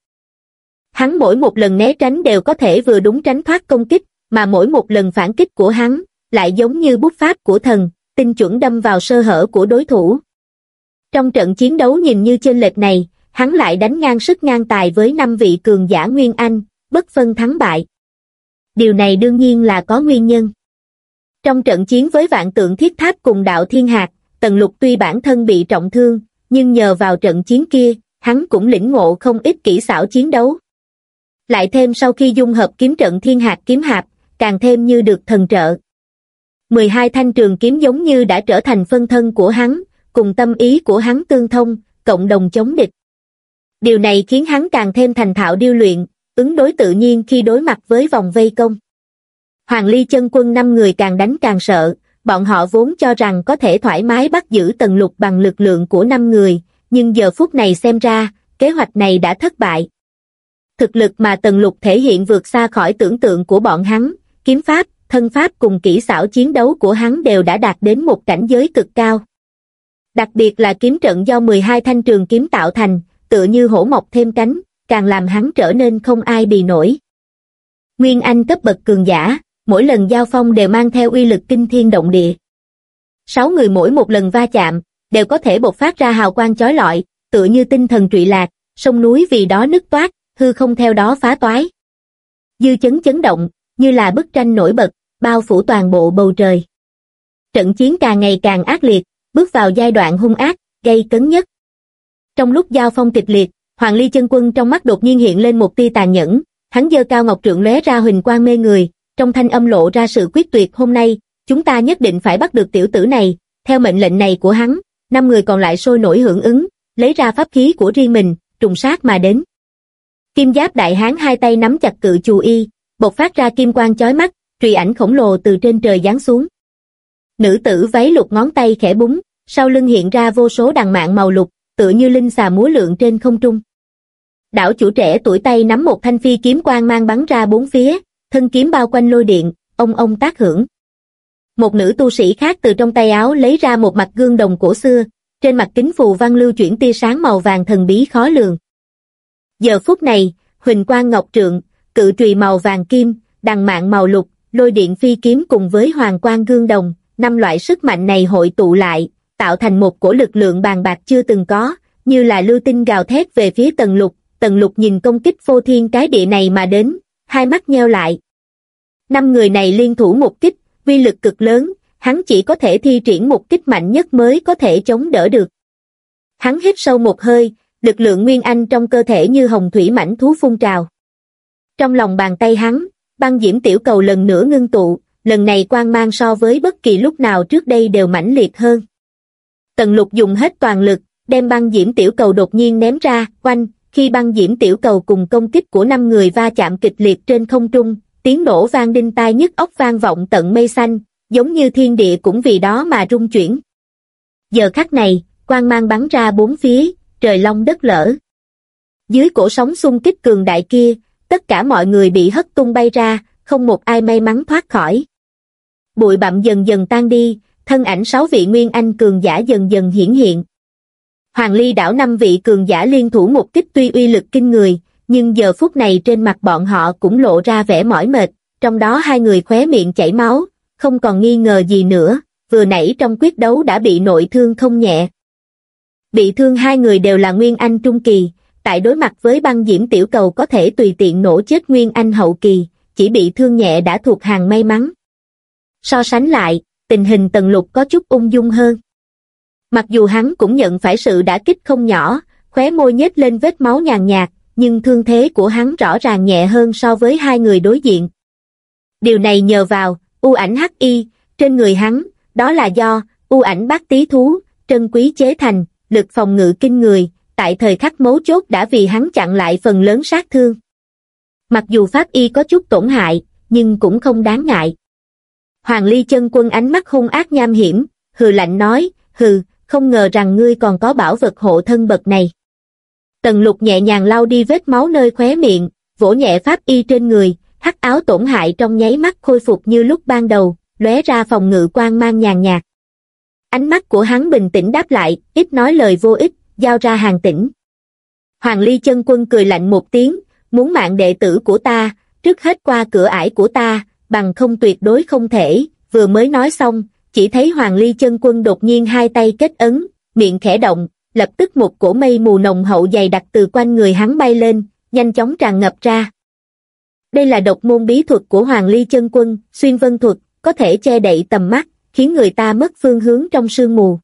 Hắn mỗi một lần né tránh đều có thể vừa đúng tránh thoát công kích, mà mỗi một lần phản kích của hắn, lại giống như bút pháp của thần, tinh chuẩn đâm vào sơ hở của đối thủ. Trong trận chiến đấu nhìn như chênh lệch này, hắn lại đánh ngang sức ngang tài với năm vị cường giả Nguyên Anh, bất phân thắng bại. Điều này đương nhiên là có nguyên nhân. Trong trận chiến với vạn tượng thiết tháp cùng đạo thiên hạt, Tần Lục tuy bản thân bị trọng thương, nhưng nhờ vào trận chiến kia, hắn cũng lĩnh ngộ không ít kỹ xảo chiến đấu. Lại thêm sau khi dung hợp kiếm trận thiên hạt kiếm hạp, càng thêm như được thần trợ. 12 thanh trường kiếm giống như đã trở thành phân thân của hắn, cùng tâm ý của hắn tương thông, cộng đồng chống địch. Điều này khiến hắn càng thêm thành thạo điêu luyện, ứng đối tự nhiên khi đối mặt với vòng vây công. Hoàng Ly chân quân năm người càng đánh càng sợ, bọn họ vốn cho rằng có thể thoải mái bắt giữ tần lục bằng lực lượng của năm người, nhưng giờ phút này xem ra, kế hoạch này đã thất bại. Thực lực mà tần lục thể hiện vượt xa khỏi tưởng tượng của bọn hắn, kiếm pháp, thân pháp cùng kỹ xảo chiến đấu của hắn đều đã đạt đến một cảnh giới cực cao. Đặc biệt là kiếm trận do 12 thanh trường kiếm tạo thành, tựa như hổ mọc thêm cánh, càng làm hắn trở nên không ai bì nổi. Nguyên Anh cấp bậc cường giả, mỗi lần giao phong đều mang theo uy lực kinh thiên động địa. Sáu người mỗi một lần va chạm, đều có thể bộc phát ra hào quang chói lọi, tựa như tinh thần trụy lạc, sông núi vì đó nứt toát, hư không theo đó phá toái. Dư chấn chấn động, như là bức tranh nổi bật, bao phủ toàn bộ bầu trời. Trận chiến càng ngày càng ác liệt, bước vào giai đoạn hung ác, gây cấn nhất. Trong lúc giao phong kịch liệt, Hoàng Ly chân quân trong mắt đột nhiên hiện lên một tia tàn nhẫn, hắn giơ cao ngọc trượng lóe ra huỳnh quang mê người, trong thanh âm lộ ra sự quyết tuyệt hôm nay, chúng ta nhất định phải bắt được tiểu tử này, theo mệnh lệnh này của hắn, năm người còn lại sôi nổi hưởng ứng, lấy ra pháp khí của riêng mình, trùng sát mà đến. Kim giáp đại hán hai tay nắm chặt cự chù y, bộc phát ra kim quang chói mắt, trùy ảnh khổng lồ từ trên trời giáng xuống. Nữ tử váy lục ngón tay khẽ búng, sau lưng hiện ra vô số đằng mạng màu lục, tựa như linh xà múa lượn trên không trung. Đảo chủ trẻ tuổi tay nắm một thanh phi kiếm quang mang bắn ra bốn phía, thân kiếm bao quanh lôi điện, ông ông tác hưởng. Một nữ tu sĩ khác từ trong tay áo lấy ra một mặt gương đồng cổ xưa, trên mặt kính phù văn lưu chuyển tia sáng màu vàng thần bí khó lường. Giờ phút này, huỳnh quang ngọc trượng, cự trùy màu vàng kim, đằng mạng màu lục, lôi điện phi kiếm cùng với hoàng quang gương đồng, năm loại sức mạnh này hội tụ lại, tạo thành một cổ lực lượng bàn bạc chưa từng có, như là lưu tinh gào thét về phía tầng lục, tầng lục nhìn công kích vô thiên cái địa này mà đến, hai mắt nheo lại. Năm người này liên thủ một kích, uy lực cực lớn, hắn chỉ có thể thi triển một kích mạnh nhất mới có thể chống đỡ được. Hắn hít sâu một hơi, lực lượng nguyên anh trong cơ thể như hồng thủy mảnh thú phun trào. Trong lòng bàn tay hắn, băng diễm tiểu cầu lần nữa ngưng tụ, lần này quang mang so với bất kỳ lúc nào trước đây đều mãnh liệt hơn. Tần lục dùng hết toàn lực, đem băng diễm tiểu cầu đột nhiên ném ra, quanh, khi băng diễm tiểu cầu cùng công kích của năm người va chạm kịch liệt trên không trung, tiếng nổ vang đinh tai nhức óc vang vọng tận mây xanh, giống như thiên địa cũng vì đó mà rung chuyển. Giờ khắc này, quang mang bắn ra bốn phía, trời long đất lở. Dưới cổ sóng xung kích cường đại kia, tất cả mọi người bị hất tung bay ra, không một ai may mắn thoát khỏi. Bụi bặm dần dần tan đi, thân ảnh sáu vị nguyên anh cường giả dần dần hiển hiện. Hoàng ly đảo năm vị cường giả liên thủ một kích tuy uy lực kinh người, nhưng giờ phút này trên mặt bọn họ cũng lộ ra vẻ mỏi mệt, trong đó hai người khóe miệng chảy máu, không còn nghi ngờ gì nữa, vừa nãy trong quyết đấu đã bị nội thương không nhẹ. Bị thương hai người đều là Nguyên Anh Trung Kỳ, tại đối mặt với băng diễm tiểu cầu có thể tùy tiện nổ chết Nguyên Anh Hậu Kỳ, chỉ bị thương nhẹ đã thuộc hàng may mắn. So sánh lại, tình hình tần lục có chút ung dung hơn. Mặc dù hắn cũng nhận phải sự đã kích không nhỏ, khóe môi nhếch lên vết máu nhàn nhạt, nhưng thương thế của hắn rõ ràng nhẹ hơn so với hai người đối diện. Điều này nhờ vào, u ảnh hắc y, trên người hắn, đó là do, u ảnh bát tí thú, trân quý chế thành, lực phòng ngự kinh người, tại thời khắc mấu chốt đã vì hắn chặn lại phần lớn sát thương. Mặc dù pháp y có chút tổn hại, nhưng cũng không đáng ngại. Hoàng Ly chân quân ánh mắt hung ác nham hiểm, hừ lạnh nói, hừ, không ngờ rằng ngươi còn có bảo vật hộ thân bậc này. Tần lục nhẹ nhàng lau đi vết máu nơi khóe miệng, vỗ nhẹ pháp y trên người, hắc áo tổn hại trong nháy mắt khôi phục như lúc ban đầu, lóe ra phòng ngự quan mang nhàn nhạt. Ánh mắt của hắn bình tĩnh đáp lại, ít nói lời vô ích, giao ra hàng tĩnh. Hoàng Ly chân quân cười lạnh một tiếng, muốn mạng đệ tử của ta, trước hết qua cửa ải của ta, bằng không tuyệt đối không thể, vừa mới nói xong, chỉ thấy Hoàng Ly chân quân đột nhiên hai tay kết ấn, miệng khẽ động, lập tức một cổ mây mù nồng hậu dày đặc từ quanh người hắn bay lên, nhanh chóng tràn ngập ra. Đây là độc môn bí thuật của Hoàng Ly chân quân, xuyên vân thuật, có thể che đậy tầm mắt, khiến người ta mất phương hướng trong sương mù.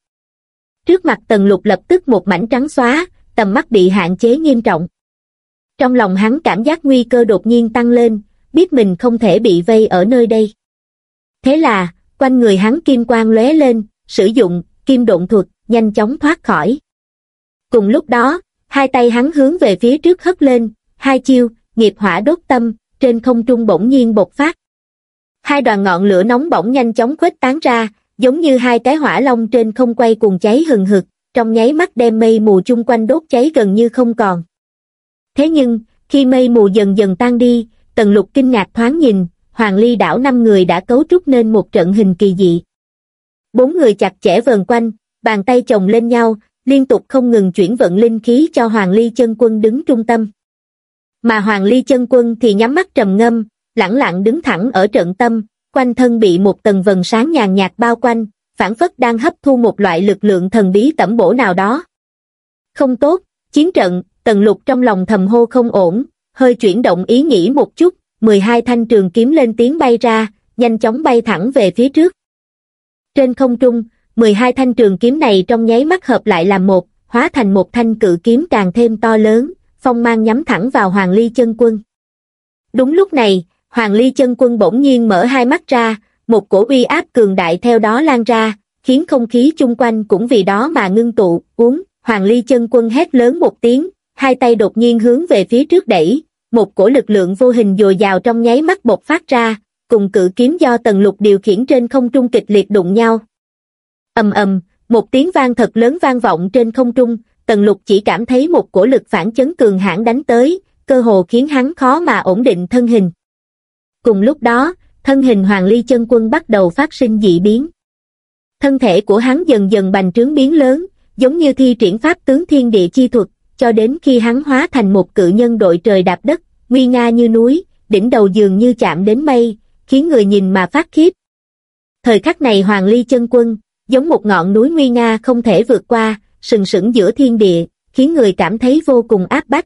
Trước mặt tần lục lập tức một mảnh trắng xóa, tầm mắt bị hạn chế nghiêm trọng. Trong lòng hắn cảm giác nguy cơ đột nhiên tăng lên, biết mình không thể bị vây ở nơi đây. Thế là, quanh người hắn kim quang lóe lên, sử dụng kim độn thuật, nhanh chóng thoát khỏi. Cùng lúc đó, hai tay hắn hướng về phía trước hất lên, hai chiêu, nghiệp hỏa đốt tâm, trên không trung bỗng nhiên bộc phát. Hai đoàn ngọn lửa nóng bỏng nhanh chóng khuếch tán ra, giống như hai cái hỏa long trên không quay cùng cháy hừng hực, trong nháy mắt đem mây mù chung quanh đốt cháy gần như không còn. Thế nhưng, khi mây mù dần dần tan đi, Tần Lục kinh ngạc thoáng nhìn, Hoàng Ly đảo năm người đã cấu trúc nên một trận hình kỳ dị. Bốn người chặt chẽ vờn quanh, bàn tay chồng lên nhau, liên tục không ngừng chuyển vận linh khí cho Hoàng Ly chân quân đứng trung tâm. Mà Hoàng Ly chân quân thì nhắm mắt trầm ngâm, lẳng lặng đứng thẳng ở trận tâm, quanh thân bị một tầng vần sáng nhàn nhạt bao quanh, phản phất đang hấp thu một loại lực lượng thần bí tẩm bổ nào đó. Không tốt, chiến trận, tần lục trong lòng thầm hô không ổn, hơi chuyển động ý nghĩ một chút, 12 thanh trường kiếm lên tiếng bay ra, nhanh chóng bay thẳng về phía trước. Trên không trung, 12 thanh trường kiếm này trong nháy mắt hợp lại làm một, hóa thành một thanh cự kiếm càng thêm to lớn, phong mang nhắm thẳng vào Hoàng Ly chân quân. Đúng lúc này, Hoàng Ly chân quân bỗng nhiên mở hai mắt ra, một cổ uy áp cường đại theo đó lan ra, khiến không khí chung quanh cũng vì đó mà ngưng tụ, uống, Hoàng Ly chân quân hét lớn một tiếng, hai tay đột nhiên hướng về phía trước đẩy, một cổ lực lượng vô hình dồi dào trong nháy mắt bộc phát ra, cùng cự kiếm do tần lục điều khiển trên không trung kịch liệt đụng nhau. ầm ầm, một tiếng vang thật lớn vang vọng trên không trung, tần lục chỉ cảm thấy một cổ lực phản chấn cường hãn đánh tới, cơ hồ khiến hắn khó mà ổn định thân hình. Cùng lúc đó, thân hình Hoàng Ly chân quân bắt đầu phát sinh dị biến. Thân thể của hắn dần dần bành trướng biến lớn, giống như thi triển pháp tướng thiên địa chi thuật, cho đến khi hắn hóa thành một cự nhân đội trời đạp đất, nguy nga như núi, đỉnh đầu dường như chạm đến mây, khiến người nhìn mà phát khiếp. Thời khắc này Hoàng Ly chân quân, giống một ngọn núi nguy nga không thể vượt qua, sừng sững giữa thiên địa, khiến người cảm thấy vô cùng áp bách.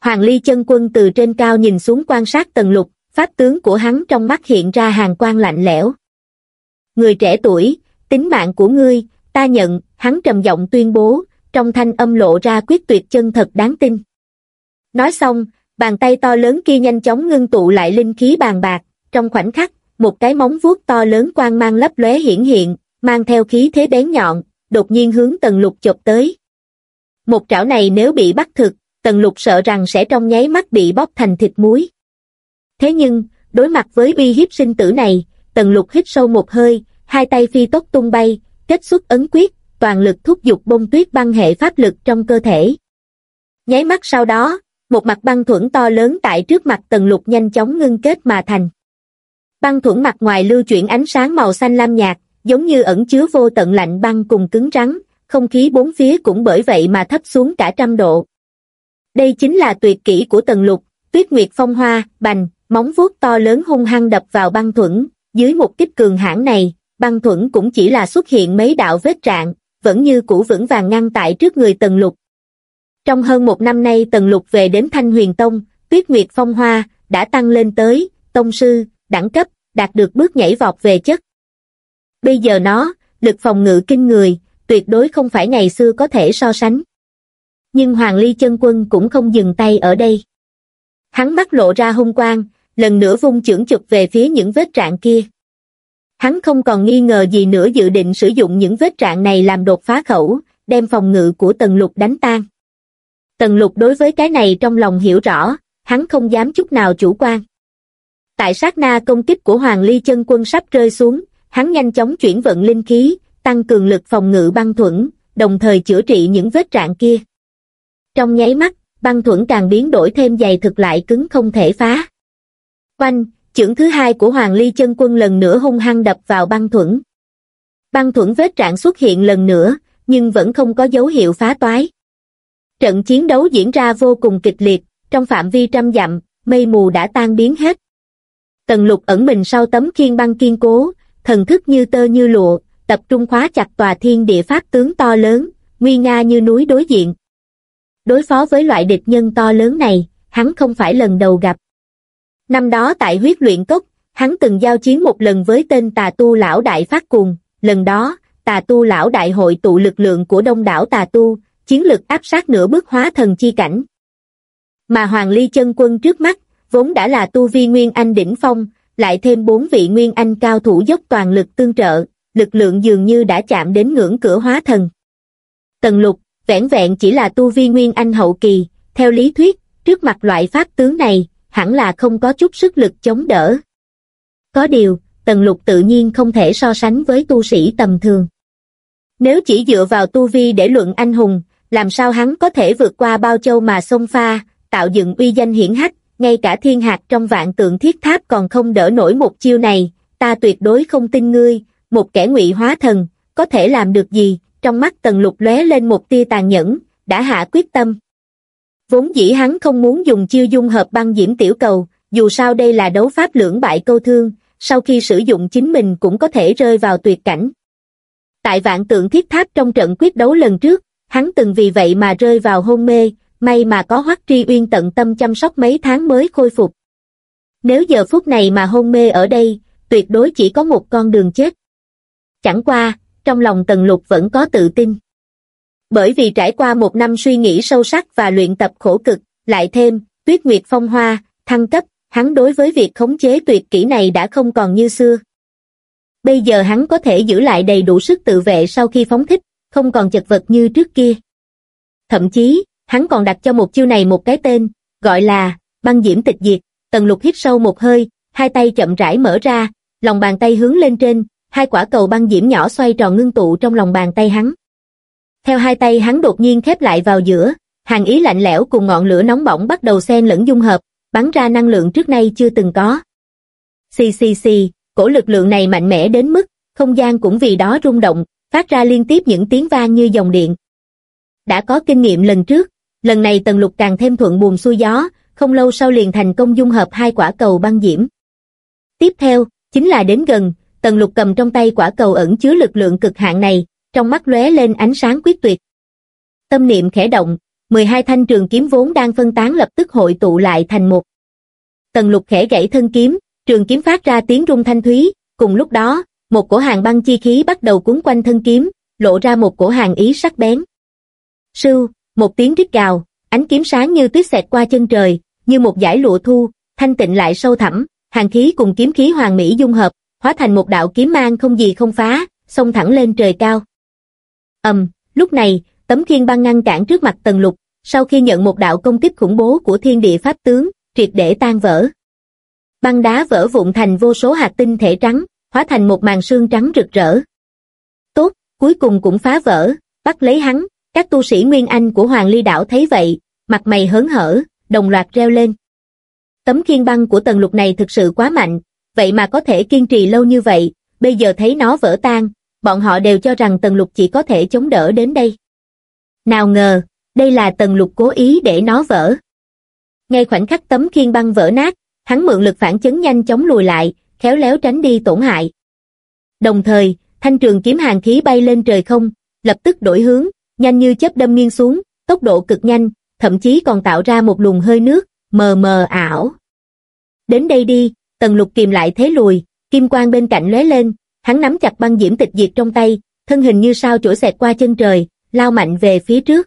Hoàng Ly chân quân từ trên cao nhìn xuống quan sát tầng lục, pháp tướng của hắn trong mắt hiện ra hàng quang lạnh lẽo. Người trẻ tuổi, tính mạng của ngươi, ta nhận, hắn trầm giọng tuyên bố, trong thanh âm lộ ra quyết tuyệt chân thật đáng tin. Nói xong, bàn tay to lớn kia nhanh chóng ngưng tụ lại linh khí bàn bạc, trong khoảnh khắc, một cái móng vuốt to lớn quang mang lấp lóe hiển hiện, mang theo khí thế bén nhọn, đột nhiên hướng tần lục chộp tới. Một trảo này nếu bị bắt thực, tần lục sợ rằng sẽ trong nháy mắt bị bóp thành thịt muối. Thế nhưng, đối mặt với uy hiếp sinh tử này, tần lục hít sâu một hơi, hai tay phi tốc tung bay, kết xuất ấn quyết, toàn lực thúc giục bông tuyết băng hệ pháp lực trong cơ thể. Nháy mắt sau đó, một mặt băng thuẫn to lớn tại trước mặt tần lục nhanh chóng ngưng kết mà thành. Băng thuẫn mặt ngoài lưu chuyển ánh sáng màu xanh lam nhạt, giống như ẩn chứa vô tận lạnh băng cùng cứng rắn, không khí bốn phía cũng bởi vậy mà thấp xuống cả trăm độ. Đây chính là tuyệt kỹ của tần lục, tuyết nguyệt phong hoa, bành, móng vuốt to lớn hung hăng đập vào băng thuẫn, dưới một kích cường hãn này, băng thuẫn cũng chỉ là xuất hiện mấy đạo vết trạng, vẫn như cũ vững vàng ngăn tại trước người tần lục. Trong hơn một năm nay tần lục về đến Thanh Huyền Tông, tuyết nguyệt phong hoa, đã tăng lên tới, tông sư, đẳng cấp, đạt được bước nhảy vọt về chất. Bây giờ nó, lực phòng ngự kinh người, tuyệt đối không phải ngày xưa có thể so sánh. Nhưng Hoàng Ly chân quân cũng không dừng tay ở đây. Hắn mắt lộ ra hung quang, lần nữa vung chưởng chụp về phía những vết trạng kia. Hắn không còn nghi ngờ gì nữa dự định sử dụng những vết trạng này làm đột phá khẩu, đem phòng ngự của Tần Lục đánh tan. Tần Lục đối với cái này trong lòng hiểu rõ, hắn không dám chút nào chủ quan. Tại sát na công kích của Hoàng Ly chân quân sắp rơi xuống, hắn nhanh chóng chuyển vận linh khí, tăng cường lực phòng ngự băng thuẫn, đồng thời chữa trị những vết trạng kia. Trong nháy mắt, băng thuẫn càng biến đổi thêm dày thực lại cứng không thể phá. Quanh, chưởng thứ hai của Hoàng Ly chân quân lần nữa hung hăng đập vào băng thuẫn. Băng thuẫn vết trạng xuất hiện lần nữa, nhưng vẫn không có dấu hiệu phá toái. Trận chiến đấu diễn ra vô cùng kịch liệt, trong phạm vi trăm dặm, mây mù đã tan biến hết. Tần lục ẩn mình sau tấm khiên băng kiên cố, thần thức như tơ như lụa, tập trung khóa chặt tòa thiên địa pháp tướng to lớn, nguy nga như núi đối diện. Đối phó với loại địch nhân to lớn này, hắn không phải lần đầu gặp. Năm đó tại huyết luyện cốc, hắn từng giao chiến một lần với tên tà tu lão đại phát cuồng lần đó, tà tu lão đại hội tụ lực lượng của đông đảo tà tu, chiến lực áp sát nửa bước hóa thần chi cảnh. Mà Hoàng Ly chân quân trước mắt, vốn đã là tu vi Nguyên Anh đỉnh phong, lại thêm bốn vị Nguyên Anh cao thủ dốc toàn lực tương trợ, lực lượng dường như đã chạm đến ngưỡng cửa hóa thần. Tần lục, vẻn vẹn chỉ là tu vi Nguyên Anh hậu kỳ, theo lý thuyết, trước mặt loại pháp tướng này, hẳn là không có chút sức lực chống đỡ. Có điều, tần lục tự nhiên không thể so sánh với tu sĩ tầm thường. Nếu chỉ dựa vào tu vi để luận anh hùng, làm sao hắn có thể vượt qua bao châu mà xông pha, tạo dựng uy danh hiển hách, ngay cả thiên hạt trong vạn tượng thiết tháp còn không đỡ nổi một chiêu này, ta tuyệt đối không tin ngươi, một kẻ ngụy hóa thần, có thể làm được gì, trong mắt tần lục lóe lên một tia tàn nhẫn, đã hạ quyết tâm. Vốn dĩ hắn không muốn dùng chiêu dung hợp băng diễm tiểu cầu, dù sao đây là đấu pháp lưỡng bại câu thương, sau khi sử dụng chính mình cũng có thể rơi vào tuyệt cảnh. Tại vạn tượng thiết tháp trong trận quyết đấu lần trước, hắn từng vì vậy mà rơi vào hôn mê, may mà có hoắc tri uyên tận tâm chăm sóc mấy tháng mới khôi phục. Nếu giờ phút này mà hôn mê ở đây, tuyệt đối chỉ có một con đường chết. Chẳng qua, trong lòng Tần Lục vẫn có tự tin. Bởi vì trải qua một năm suy nghĩ sâu sắc và luyện tập khổ cực, lại thêm, tuyết nguyệt phong hoa, thăng cấp, hắn đối với việc khống chế tuyệt kỹ này đã không còn như xưa. Bây giờ hắn có thể giữ lại đầy đủ sức tự vệ sau khi phóng thích, không còn chật vật như trước kia. Thậm chí, hắn còn đặt cho một chiêu này một cái tên, gọi là băng diễm tịch diệt, tần lục hít sâu một hơi, hai tay chậm rãi mở ra, lòng bàn tay hướng lên trên, hai quả cầu băng diễm nhỏ xoay tròn ngưng tụ trong lòng bàn tay hắn. Theo hai tay hắn đột nhiên khép lại vào giữa, hàng ý lạnh lẽo cùng ngọn lửa nóng bỏng bắt đầu xen lẫn dung hợp, bắn ra năng lượng trước nay chưa từng có. Xì xì xì, cổ lực lượng này mạnh mẽ đến mức, không gian cũng vì đó rung động, phát ra liên tiếp những tiếng vang như dòng điện. Đã có kinh nghiệm lần trước, lần này tần lục càng thêm thuận buồm xuôi gió, không lâu sau liền thành công dung hợp hai quả cầu băng diễm. Tiếp theo, chính là đến gần, tần lục cầm trong tay quả cầu ẩn chứa lực lượng cực hạn này, trong mắt lóe lên ánh sáng quyết tuyệt. Tâm niệm khẽ động, 12 thanh trường kiếm vốn đang phân tán lập tức hội tụ lại thành một. Tần lục khẽ gãy thân kiếm, trường kiếm phát ra tiếng rung thanh thúy, cùng lúc đó, một cổ hàng băng chi khí bắt đầu cuốn quanh thân kiếm, lộ ra một cổ hàng ý sắc bén. Sưu, một tiếng rít gào, ánh kiếm sáng như tuyết xẹt qua chân trời, như một dải lụa thu, thanh tịnh lại sâu thẳm, hàng khí cùng kiếm khí hoàng mỹ dung hợp, hóa thành một đạo kiếm mang không gì không phá, xông thẳng lên trời cao. Ầm, lúc này, tấm khiên băng ngăn cản trước mặt Tần Lục, sau khi nhận một đạo công kích khủng bố của thiên địa pháp tướng, triệt để tan vỡ. Băng đá vỡ vụn thành vô số hạt tinh thể trắng, hóa thành một màn sương trắng rực rỡ. Tốt, cuối cùng cũng phá vỡ, bắt lấy hắn, các tu sĩ Nguyên Anh của Hoàng Ly Đảo thấy vậy, mặt mày hớn hở, đồng loạt reo lên. Tấm khiên băng của Tần lục này thực sự quá mạnh, vậy mà có thể kiên trì lâu như vậy, bây giờ thấy nó vỡ tan, bọn họ đều cho rằng tần lục chỉ có thể chống đỡ đến đây. Nào ngờ, đây là tần lục cố ý để nó vỡ. Ngay khoảnh khắc tấm khiên băng vỡ nát, hắn mượn lực phản chấn nhanh chóng lùi lại, khéo léo tránh đi tổn hại. Đồng thời, thanh trường kiếm hàng khí bay lên trời không, lập tức đổi hướng, nhanh như chớp đâm nghiêng xuống, tốc độ cực nhanh, thậm chí còn tạo ra một luồng hơi nước, mờ mờ ảo. Đến đây đi, tần lục kìm lại thế lùi, kim quang bên cạnh lóe lên, hắn nắm chặt băng diễm tịch diệt trong tay, thân hình như sao chổi xẹt qua chân trời, lao mạnh về phía trước.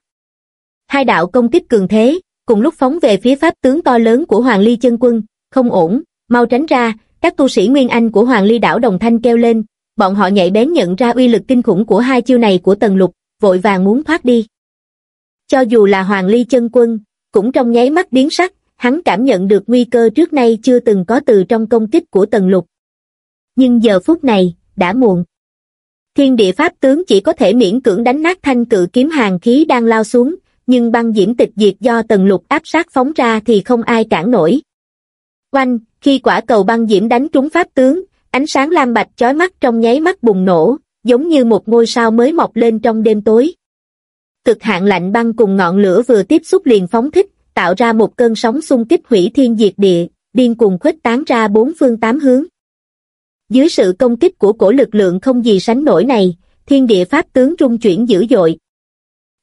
Hai đạo công kích cường thế, cùng lúc phóng về phía pháp tướng to lớn của Hoàng Ly chân quân, không ổn, mau tránh ra, các tu sĩ Nguyên Anh của Hoàng Ly đảo đồng thanh kêu lên, bọn họ nhạy bén nhận ra uy lực kinh khủng của hai chiêu này của Tần Lục, vội vàng muốn thoát đi. Cho dù là Hoàng Ly chân quân, cũng trong nháy mắt biến sắc, hắn cảm nhận được nguy cơ trước nay chưa từng có từ trong công kích của Tần Lục. Nhưng giờ phút này, đã muộn. Thiên địa pháp tướng chỉ có thể miễn cưỡng đánh nát thanh cự kiếm hàng khí đang lao xuống, nhưng băng diễm tịch diệt do Tần Lục áp sát phóng ra thì không ai cản nổi. Oanh, khi quả cầu băng diễm đánh trúng pháp tướng, ánh sáng lam bạch chói mắt trong nháy mắt bùng nổ, giống như một ngôi sao mới mọc lên trong đêm tối. Cực hạn lạnh băng cùng ngọn lửa vừa tiếp xúc liền phóng thích, tạo ra một cơn sóng xung kích hủy thiên diệt địa, điên cùng khuếch tán ra bốn phương tám hướng. Dưới sự công kích của cổ lực lượng không gì sánh nổi này, thiên địa pháp tướng trung chuyển dữ dội.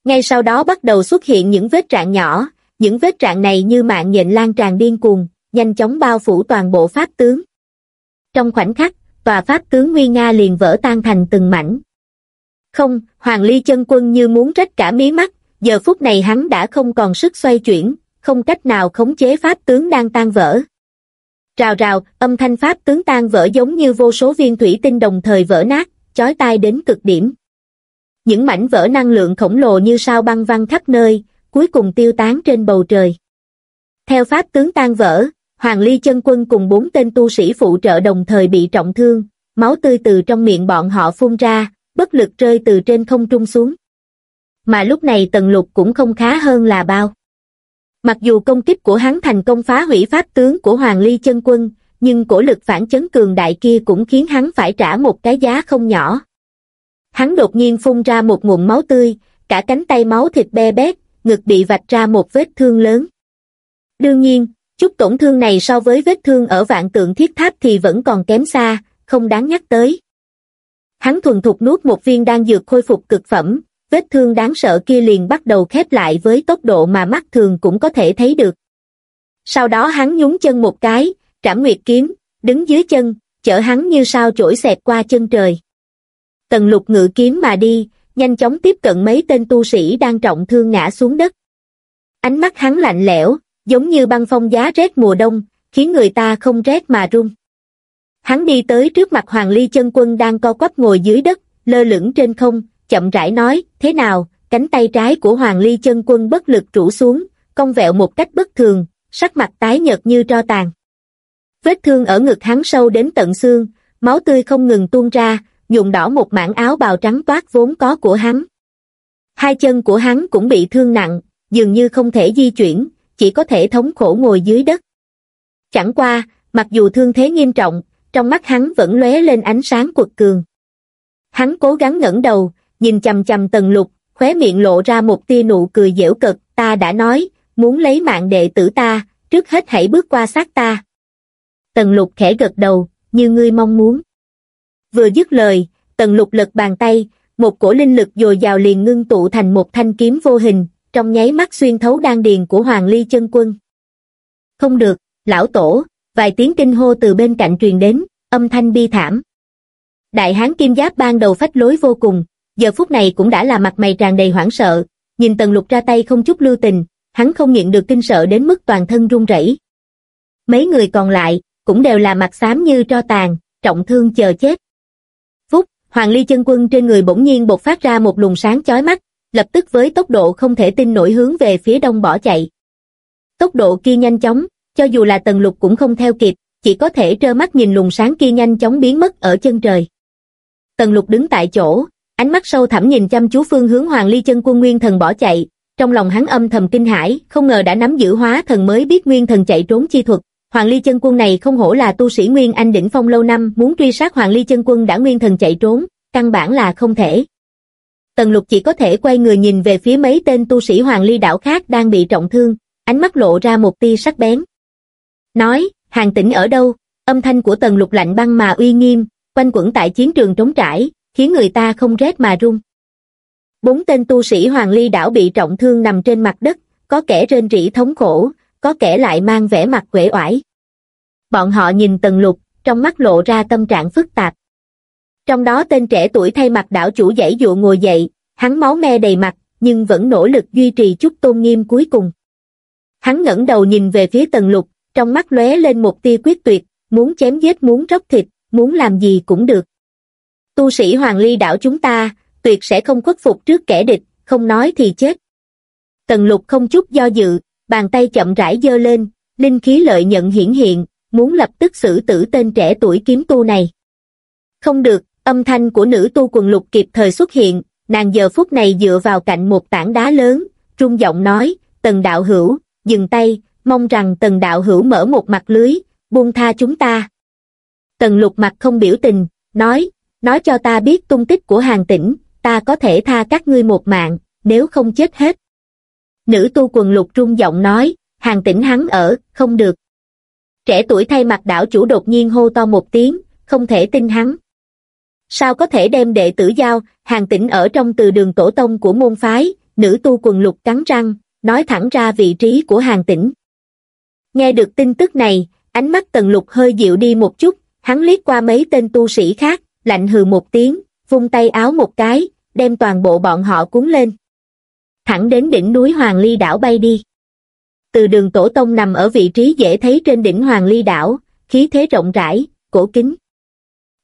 Ngay sau đó bắt đầu xuất hiện những vết trạng nhỏ, những vết trạng này như mạng nhện lan tràn điên cuồng, nhanh chóng bao phủ toàn bộ pháp tướng. Trong khoảnh khắc, tòa pháp tướng Nguy Nga liền vỡ tan thành từng mảnh. Không, Hoàng Ly chân quân như muốn rách cả mí mắt, giờ phút này hắn đã không còn sức xoay chuyển, không cách nào khống chế pháp tướng đang tan vỡ. Rào rào, âm thanh pháp tướng tan vỡ giống như vô số viên thủy tinh đồng thời vỡ nát, chói tai đến cực điểm. Những mảnh vỡ năng lượng khổng lồ như sao băng văng khắp nơi, cuối cùng tiêu tán trên bầu trời. Theo pháp tướng tan vỡ, Hoàng Ly chân quân cùng bốn tên tu sĩ phụ trợ đồng thời bị trọng thương, máu tươi từ trong miệng bọn họ phun ra, bất lực rơi từ trên không trung xuống. Mà lúc này Tần Lục cũng không khá hơn là bao. Mặc dù công kích của hắn thành công phá hủy pháp tướng của Hoàng Ly chân quân, nhưng cổ lực phản chấn cường đại kia cũng khiến hắn phải trả một cái giá không nhỏ. Hắn đột nhiên phun ra một nguồn máu tươi, cả cánh tay máu thịt be bét, ngực bị vạch ra một vết thương lớn. Đương nhiên, chút tổn thương này so với vết thương ở vạn tượng thiết tháp thì vẫn còn kém xa, không đáng nhắc tới. Hắn thuần thục nuốt một viên đan dược khôi phục cực phẩm, vết thương đáng sợ kia liền bắt đầu khép lại với tốc độ mà mắt thường cũng có thể thấy được. Sau đó hắn nhún chân một cái, trảm nguyệt kiếm, đứng dưới chân, chở hắn như sao chổi xẹt qua chân trời. Tần lục ngự kiếm mà đi, nhanh chóng tiếp cận mấy tên tu sĩ đang trọng thương ngã xuống đất. Ánh mắt hắn lạnh lẽo, giống như băng phong giá rét mùa đông, khiến người ta không rét mà run. Hắn đi tới trước mặt Hoàng Ly chân quân đang co quắp ngồi dưới đất, lơ lửng trên không, chậm rãi nói, thế nào, cánh tay trái của Hoàng Ly chân quân bất lực rủ xuống, cong vẹo một cách bất thường, sắc mặt tái nhợt như tro tàn. Vết thương ở ngực hắn sâu đến tận xương, máu tươi không ngừng tuôn ra, nhuộm đỏ một mảng áo bào trắng toát vốn có của hắn. Hai chân của hắn cũng bị thương nặng, dường như không thể di chuyển, chỉ có thể thống khổ ngồi dưới đất. Chẳng qua, mặc dù thương thế nghiêm trọng, trong mắt hắn vẫn lóe lên ánh sáng quật cường. Hắn cố gắng ngẩng đầu, nhìn chầm chầm tần lục, khóe miệng lộ ra một tia nụ cười dễu cực, ta đã nói, muốn lấy mạng đệ tử ta, trước hết hãy bước qua xác ta. Tần lục khẽ gật đầu, như ngươi mong muốn. Vừa dứt lời, tần lục lật bàn tay, một cổ linh lực dồi dào liền ngưng tụ thành một thanh kiếm vô hình, trong nháy mắt xuyên thấu đan điền của Hoàng Ly chân quân. Không được, lão tổ, vài tiếng kinh hô từ bên cạnh truyền đến, âm thanh bi thảm. Đại hán kim giáp ban đầu phách lối vô cùng, giờ phút này cũng đã là mặt mày tràn đầy hoảng sợ, nhìn tần lục ra tay không chút lưu tình, hắn không nhịn được kinh sợ đến mức toàn thân run rẩy. Mấy người còn lại, cũng đều là mặt xám như tro tàn, trọng thương chờ chết. Phúc, Hoàng Ly chân quân trên người bỗng nhiên bộc phát ra một luồng sáng chói mắt, lập tức với tốc độ không thể tin nổi hướng về phía đông bỏ chạy. Tốc độ kia nhanh chóng, cho dù là tần lục cũng không theo kịp, chỉ có thể trơ mắt nhìn luồng sáng kia nhanh chóng biến mất ở chân trời. Tần lục đứng tại chỗ, ánh mắt sâu thẳm nhìn chăm chú phương hướng Hoàng Ly chân quân Nguyên Thần bỏ chạy, trong lòng hắn âm thầm kinh hãi, không ngờ đã nắm giữ hóa thần mới biết Nguyên Thần chạy trốn chi thuật. Hoàng Ly chân quân này không hổ là tu sĩ Nguyên Anh đỉnh phong lâu năm, muốn truy sát Hoàng Ly chân quân đã Nguyên Thần chạy trốn, căn bản là không thể. Tần lục chỉ có thể quay người nhìn về phía mấy tên tu sĩ Hoàng Ly đảo khác đang bị trọng thương, ánh mắt lộ ra một tia sắc bén. Nói, hàng tĩnh ở đâu? Âm thanh của tần lục lạnh băng mà uy nghiêm, quanh quẩn tại chiến trường trống trải, khiến người ta không rét mà run. Bốn tên tu sĩ Hoàng Ly đảo bị trọng thương nằm trên mặt đất, có kẻ rên rỉ thống khổ, có kẻ lại mang vẻ mặt quể oải. Bọn họ nhìn tần lục, trong mắt lộ ra tâm trạng phức tạp. Trong đó tên trẻ tuổi thay mặt đảo chủ dãy dụ ngồi dậy, hắn máu me đầy mặt, nhưng vẫn nỗ lực duy trì chút tôn nghiêm cuối cùng. Hắn ngẩng đầu nhìn về phía tần lục, trong mắt lóe lên một tia quyết tuyệt, muốn chém giết muốn róc thịt, muốn làm gì cũng được. Tu sĩ Hoàng Ly đảo chúng ta, tuyệt sẽ không khuất phục trước kẻ địch, không nói thì chết. Tần lục không chút do dự, bàn tay chậm rãi dơ lên, linh khí lợi nhận hiển hiện, muốn lập tức xử tử tên trẻ tuổi kiếm tu này. Không được, âm thanh của nữ tu quần lục kịp thời xuất hiện, nàng giờ phút này dựa vào cạnh một tảng đá lớn, trung giọng nói, tần đạo hữu, dừng tay, mong rằng tần đạo hữu mở một mặt lưới, buông tha chúng ta. Tần lục mặt không biểu tình, nói, nói cho ta biết tung tích của hàng tỉnh, ta có thể tha các ngươi một mạng, nếu không chết hết. Nữ tu quần lục trung giọng nói, hàng tỉnh hắn ở, không được. Trẻ tuổi thay mặt đảo chủ đột nhiên hô to một tiếng, không thể tin hắn. Sao có thể đem đệ tử giao, hàng tỉnh ở trong từ đường tổ tông của môn phái, nữ tu quần lục cắn răng, nói thẳng ra vị trí của hàng tỉnh. Nghe được tin tức này, ánh mắt tần lục hơi dịu đi một chút, hắn liếc qua mấy tên tu sĩ khác, lạnh hừ một tiếng, vung tay áo một cái, đem toàn bộ bọn họ cuốn lên. Thẳng đến đỉnh núi Hoàng Ly đảo bay đi. Từ đường tổ tông nằm ở vị trí dễ thấy trên đỉnh Hoàng Ly đảo, khí thế rộng rãi, cổ kính.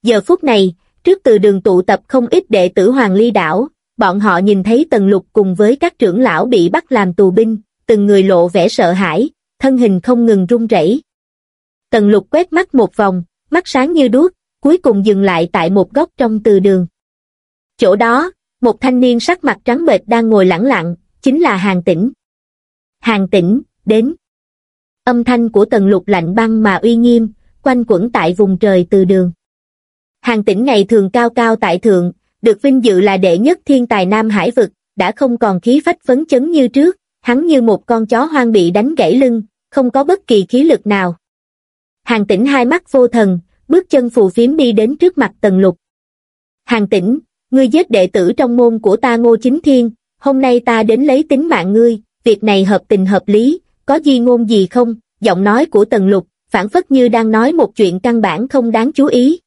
Giờ phút này, trước từ đường tụ tập không ít đệ tử Hoàng Ly đảo, bọn họ nhìn thấy Tần Lục cùng với các trưởng lão bị bắt làm tù binh, từng người lộ vẻ sợ hãi, thân hình không ngừng run rẩy. Tần Lục quét mắt một vòng, mắt sáng như đuốc, cuối cùng dừng lại tại một góc trong từ đường. Chỗ đó, một thanh niên sắc mặt trắng bệch đang ngồi lẳng lặng, chính là Hàng Tĩnh. Hàng Tĩnh, đến. Âm thanh của Tần Lục lạnh băng mà uy nghiêm, quanh quẩn tại vùng trời từ đường. Hàng Tĩnh ngày thường cao cao tại thượng, được vinh dự là đệ nhất thiên tài Nam Hải vực, đã không còn khí phách phấn chấn như trước, hắn như một con chó hoang bị đánh gãy lưng, không có bất kỳ khí lực nào. Hàng tĩnh hai mắt vô thần, bước chân phù phiếm đi đến trước mặt tần lục. Hàng tĩnh, ngươi giết đệ tử trong môn của ta ngô chính thiên, hôm nay ta đến lấy tính mạng ngươi, việc này hợp tình hợp lý, có di ngôn gì không, giọng nói của tần lục, phản phất như đang nói một chuyện căn bản không đáng chú ý.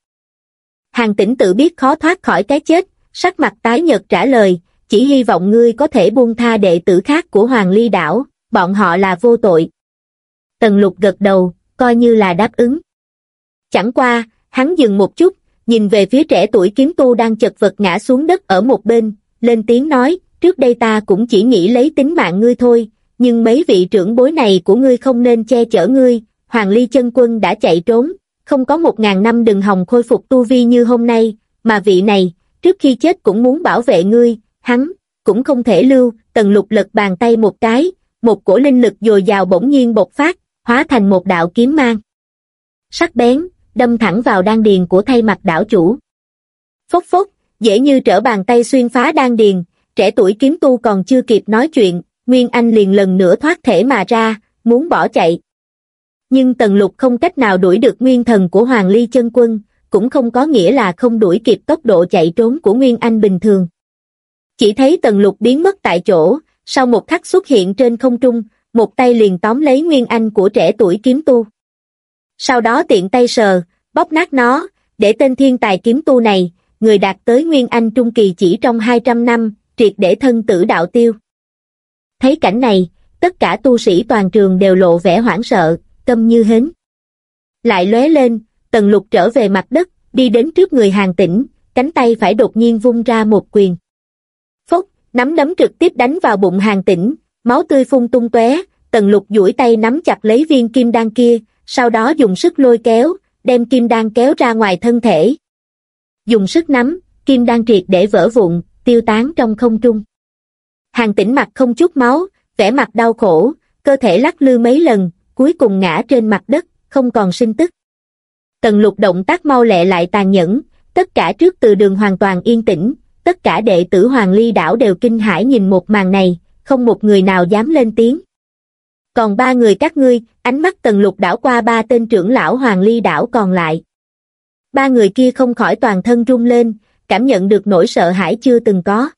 Hàng tĩnh tự biết khó thoát khỏi cái chết, sắc mặt tái nhợt trả lời, chỉ hy vọng ngươi có thể buông tha đệ tử khác của Hoàng Ly Đảo, bọn họ là vô tội. Tần lục gật đầu, coi như là đáp ứng. Chẳng qua, hắn dừng một chút, nhìn về phía trẻ tuổi kiếm tu đang chật vật ngã xuống đất ở một bên, lên tiếng nói, trước đây ta cũng chỉ nghĩ lấy tính mạng ngươi thôi, nhưng mấy vị trưởng bối này của ngươi không nên che chở ngươi, Hoàng Ly chân quân đã chạy trốn, không có một ngàn năm đừng hòng khôi phục tu vi như hôm nay, mà vị này, trước khi chết cũng muốn bảo vệ ngươi, hắn, cũng không thể lưu, tần lục lật bàn tay một cái, một cổ linh lực dồi dào bỗng nhiên bộc phát, hóa thành một đạo kiếm mang. Sắc bén, đâm thẳng vào đan điền của thay mặt đảo chủ. Phốc phốc, dễ như trở bàn tay xuyên phá đan điền, trẻ tuổi kiếm tu còn chưa kịp nói chuyện, Nguyên Anh liền lần nữa thoát thể mà ra, muốn bỏ chạy. Nhưng Tần Lục không cách nào đuổi được nguyên thần của Hoàng Ly chân quân, cũng không có nghĩa là không đuổi kịp tốc độ chạy trốn của Nguyên Anh bình thường. Chỉ thấy Tần Lục biến mất tại chỗ, sau một khắc xuất hiện trên không trung, một tay liền tóm lấy Nguyên Anh của trẻ tuổi kiếm tu. Sau đó tiện tay sờ, bóp nát nó, để tên thiên tài kiếm tu này, người đạt tới Nguyên Anh Trung Kỳ chỉ trong 200 năm, triệt để thân tử đạo tiêu. Thấy cảnh này, tất cả tu sĩ toàn trường đều lộ vẻ hoảng sợ, câm như hến. Lại lóe lên, tần lục trở về mặt đất, đi đến trước người hàng tĩnh, cánh tay phải đột nhiên vung ra một quyền. Phốc, nắm đấm trực tiếp đánh vào bụng hàng tĩnh, máu tươi phun tung tóe, tần lục duỗi tay nắm chặt lấy viên kim đan kia, sau đó dùng sức lôi kéo, đem kim đan kéo ra ngoài thân thể. Dùng sức nắm, kim đan triệt để vỡ vụn, tiêu tán trong không trung. Hàng tĩnh mặt không chút máu, vẻ mặt đau khổ, cơ thể lắc lư mấy lần, cuối cùng ngã trên mặt đất, không còn sinh tức. Tần lục động tác mau lẹ lại tàn nhẫn, tất cả trước từ đường hoàn toàn yên tĩnh, tất cả đệ tử Hoàng Ly đảo đều kinh hãi nhìn một màn này, không một người nào dám lên tiếng. Còn ba người các ngươi, ánh mắt tần lục đảo qua ba tên trưởng lão Hoàng Ly đảo còn lại. Ba người kia không khỏi toàn thân rung lên, cảm nhận được nỗi sợ hãi chưa từng có.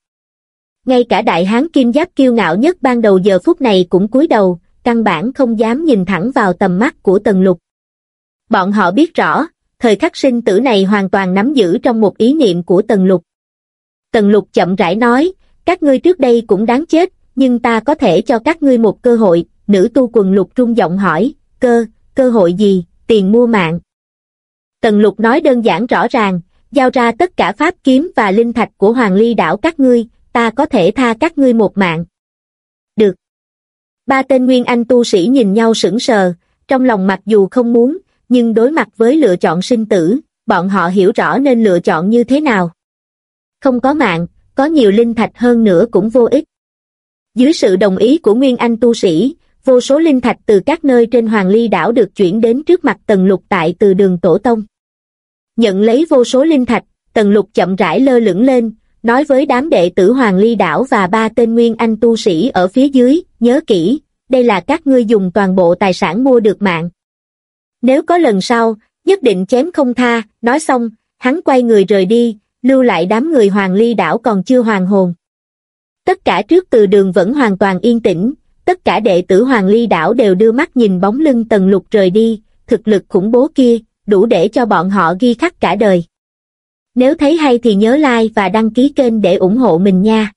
Ngay cả đại hán kim giáp kiêu ngạo nhất ban đầu giờ phút này cũng cúi đầu, căn bản không dám nhìn thẳng vào tầm mắt của tần lục. Bọn họ biết rõ, thời khắc sinh tử này hoàn toàn nắm giữ trong một ý niệm của tần lục. Tần lục chậm rãi nói, các ngươi trước đây cũng đáng chết, nhưng ta có thể cho các ngươi một cơ hội, nữ tu quần lục trung giọng hỏi, cơ, cơ hội gì, tiền mua mạng. Tần lục nói đơn giản rõ ràng, giao ra tất cả pháp kiếm và linh thạch của Hoàng Ly đảo các ngươi, ta có thể tha các ngươi một mạng. Được. Ba tên Nguyên Anh tu sĩ nhìn nhau sững sờ, trong lòng mặc dù không muốn, nhưng đối mặt với lựa chọn sinh tử, bọn họ hiểu rõ nên lựa chọn như thế nào. Không có mạng, có nhiều linh thạch hơn nữa cũng vô ích. Dưới sự đồng ý của Nguyên Anh tu sĩ, vô số linh thạch từ các nơi trên Hoàng Ly đảo được chuyển đến trước mặt Tần Lục tại từ đường Tổ Tông. Nhận lấy vô số linh thạch, Tần Lục chậm rãi lơ lửng lên, nói với đám đệ tử Hoàng Ly đảo và ba tên Nguyên Anh tu sĩ ở phía dưới, nhớ kỹ, đây là các ngươi dùng toàn bộ tài sản mua được mạng. Nếu có lần sau, nhất định chém không tha, nói xong, hắn quay người rời đi, lưu lại đám người Hoàng Ly đảo còn chưa hoàn hồn. Tất cả trước từ đường vẫn hoàn toàn yên tĩnh, tất cả đệ tử Hoàng Ly đảo đều đưa mắt nhìn bóng lưng tần lục rời đi, thực lực khủng bố kia, đủ để cho bọn họ ghi khắc cả đời. Nếu thấy hay thì nhớ like và đăng ký kênh để ủng hộ mình nha.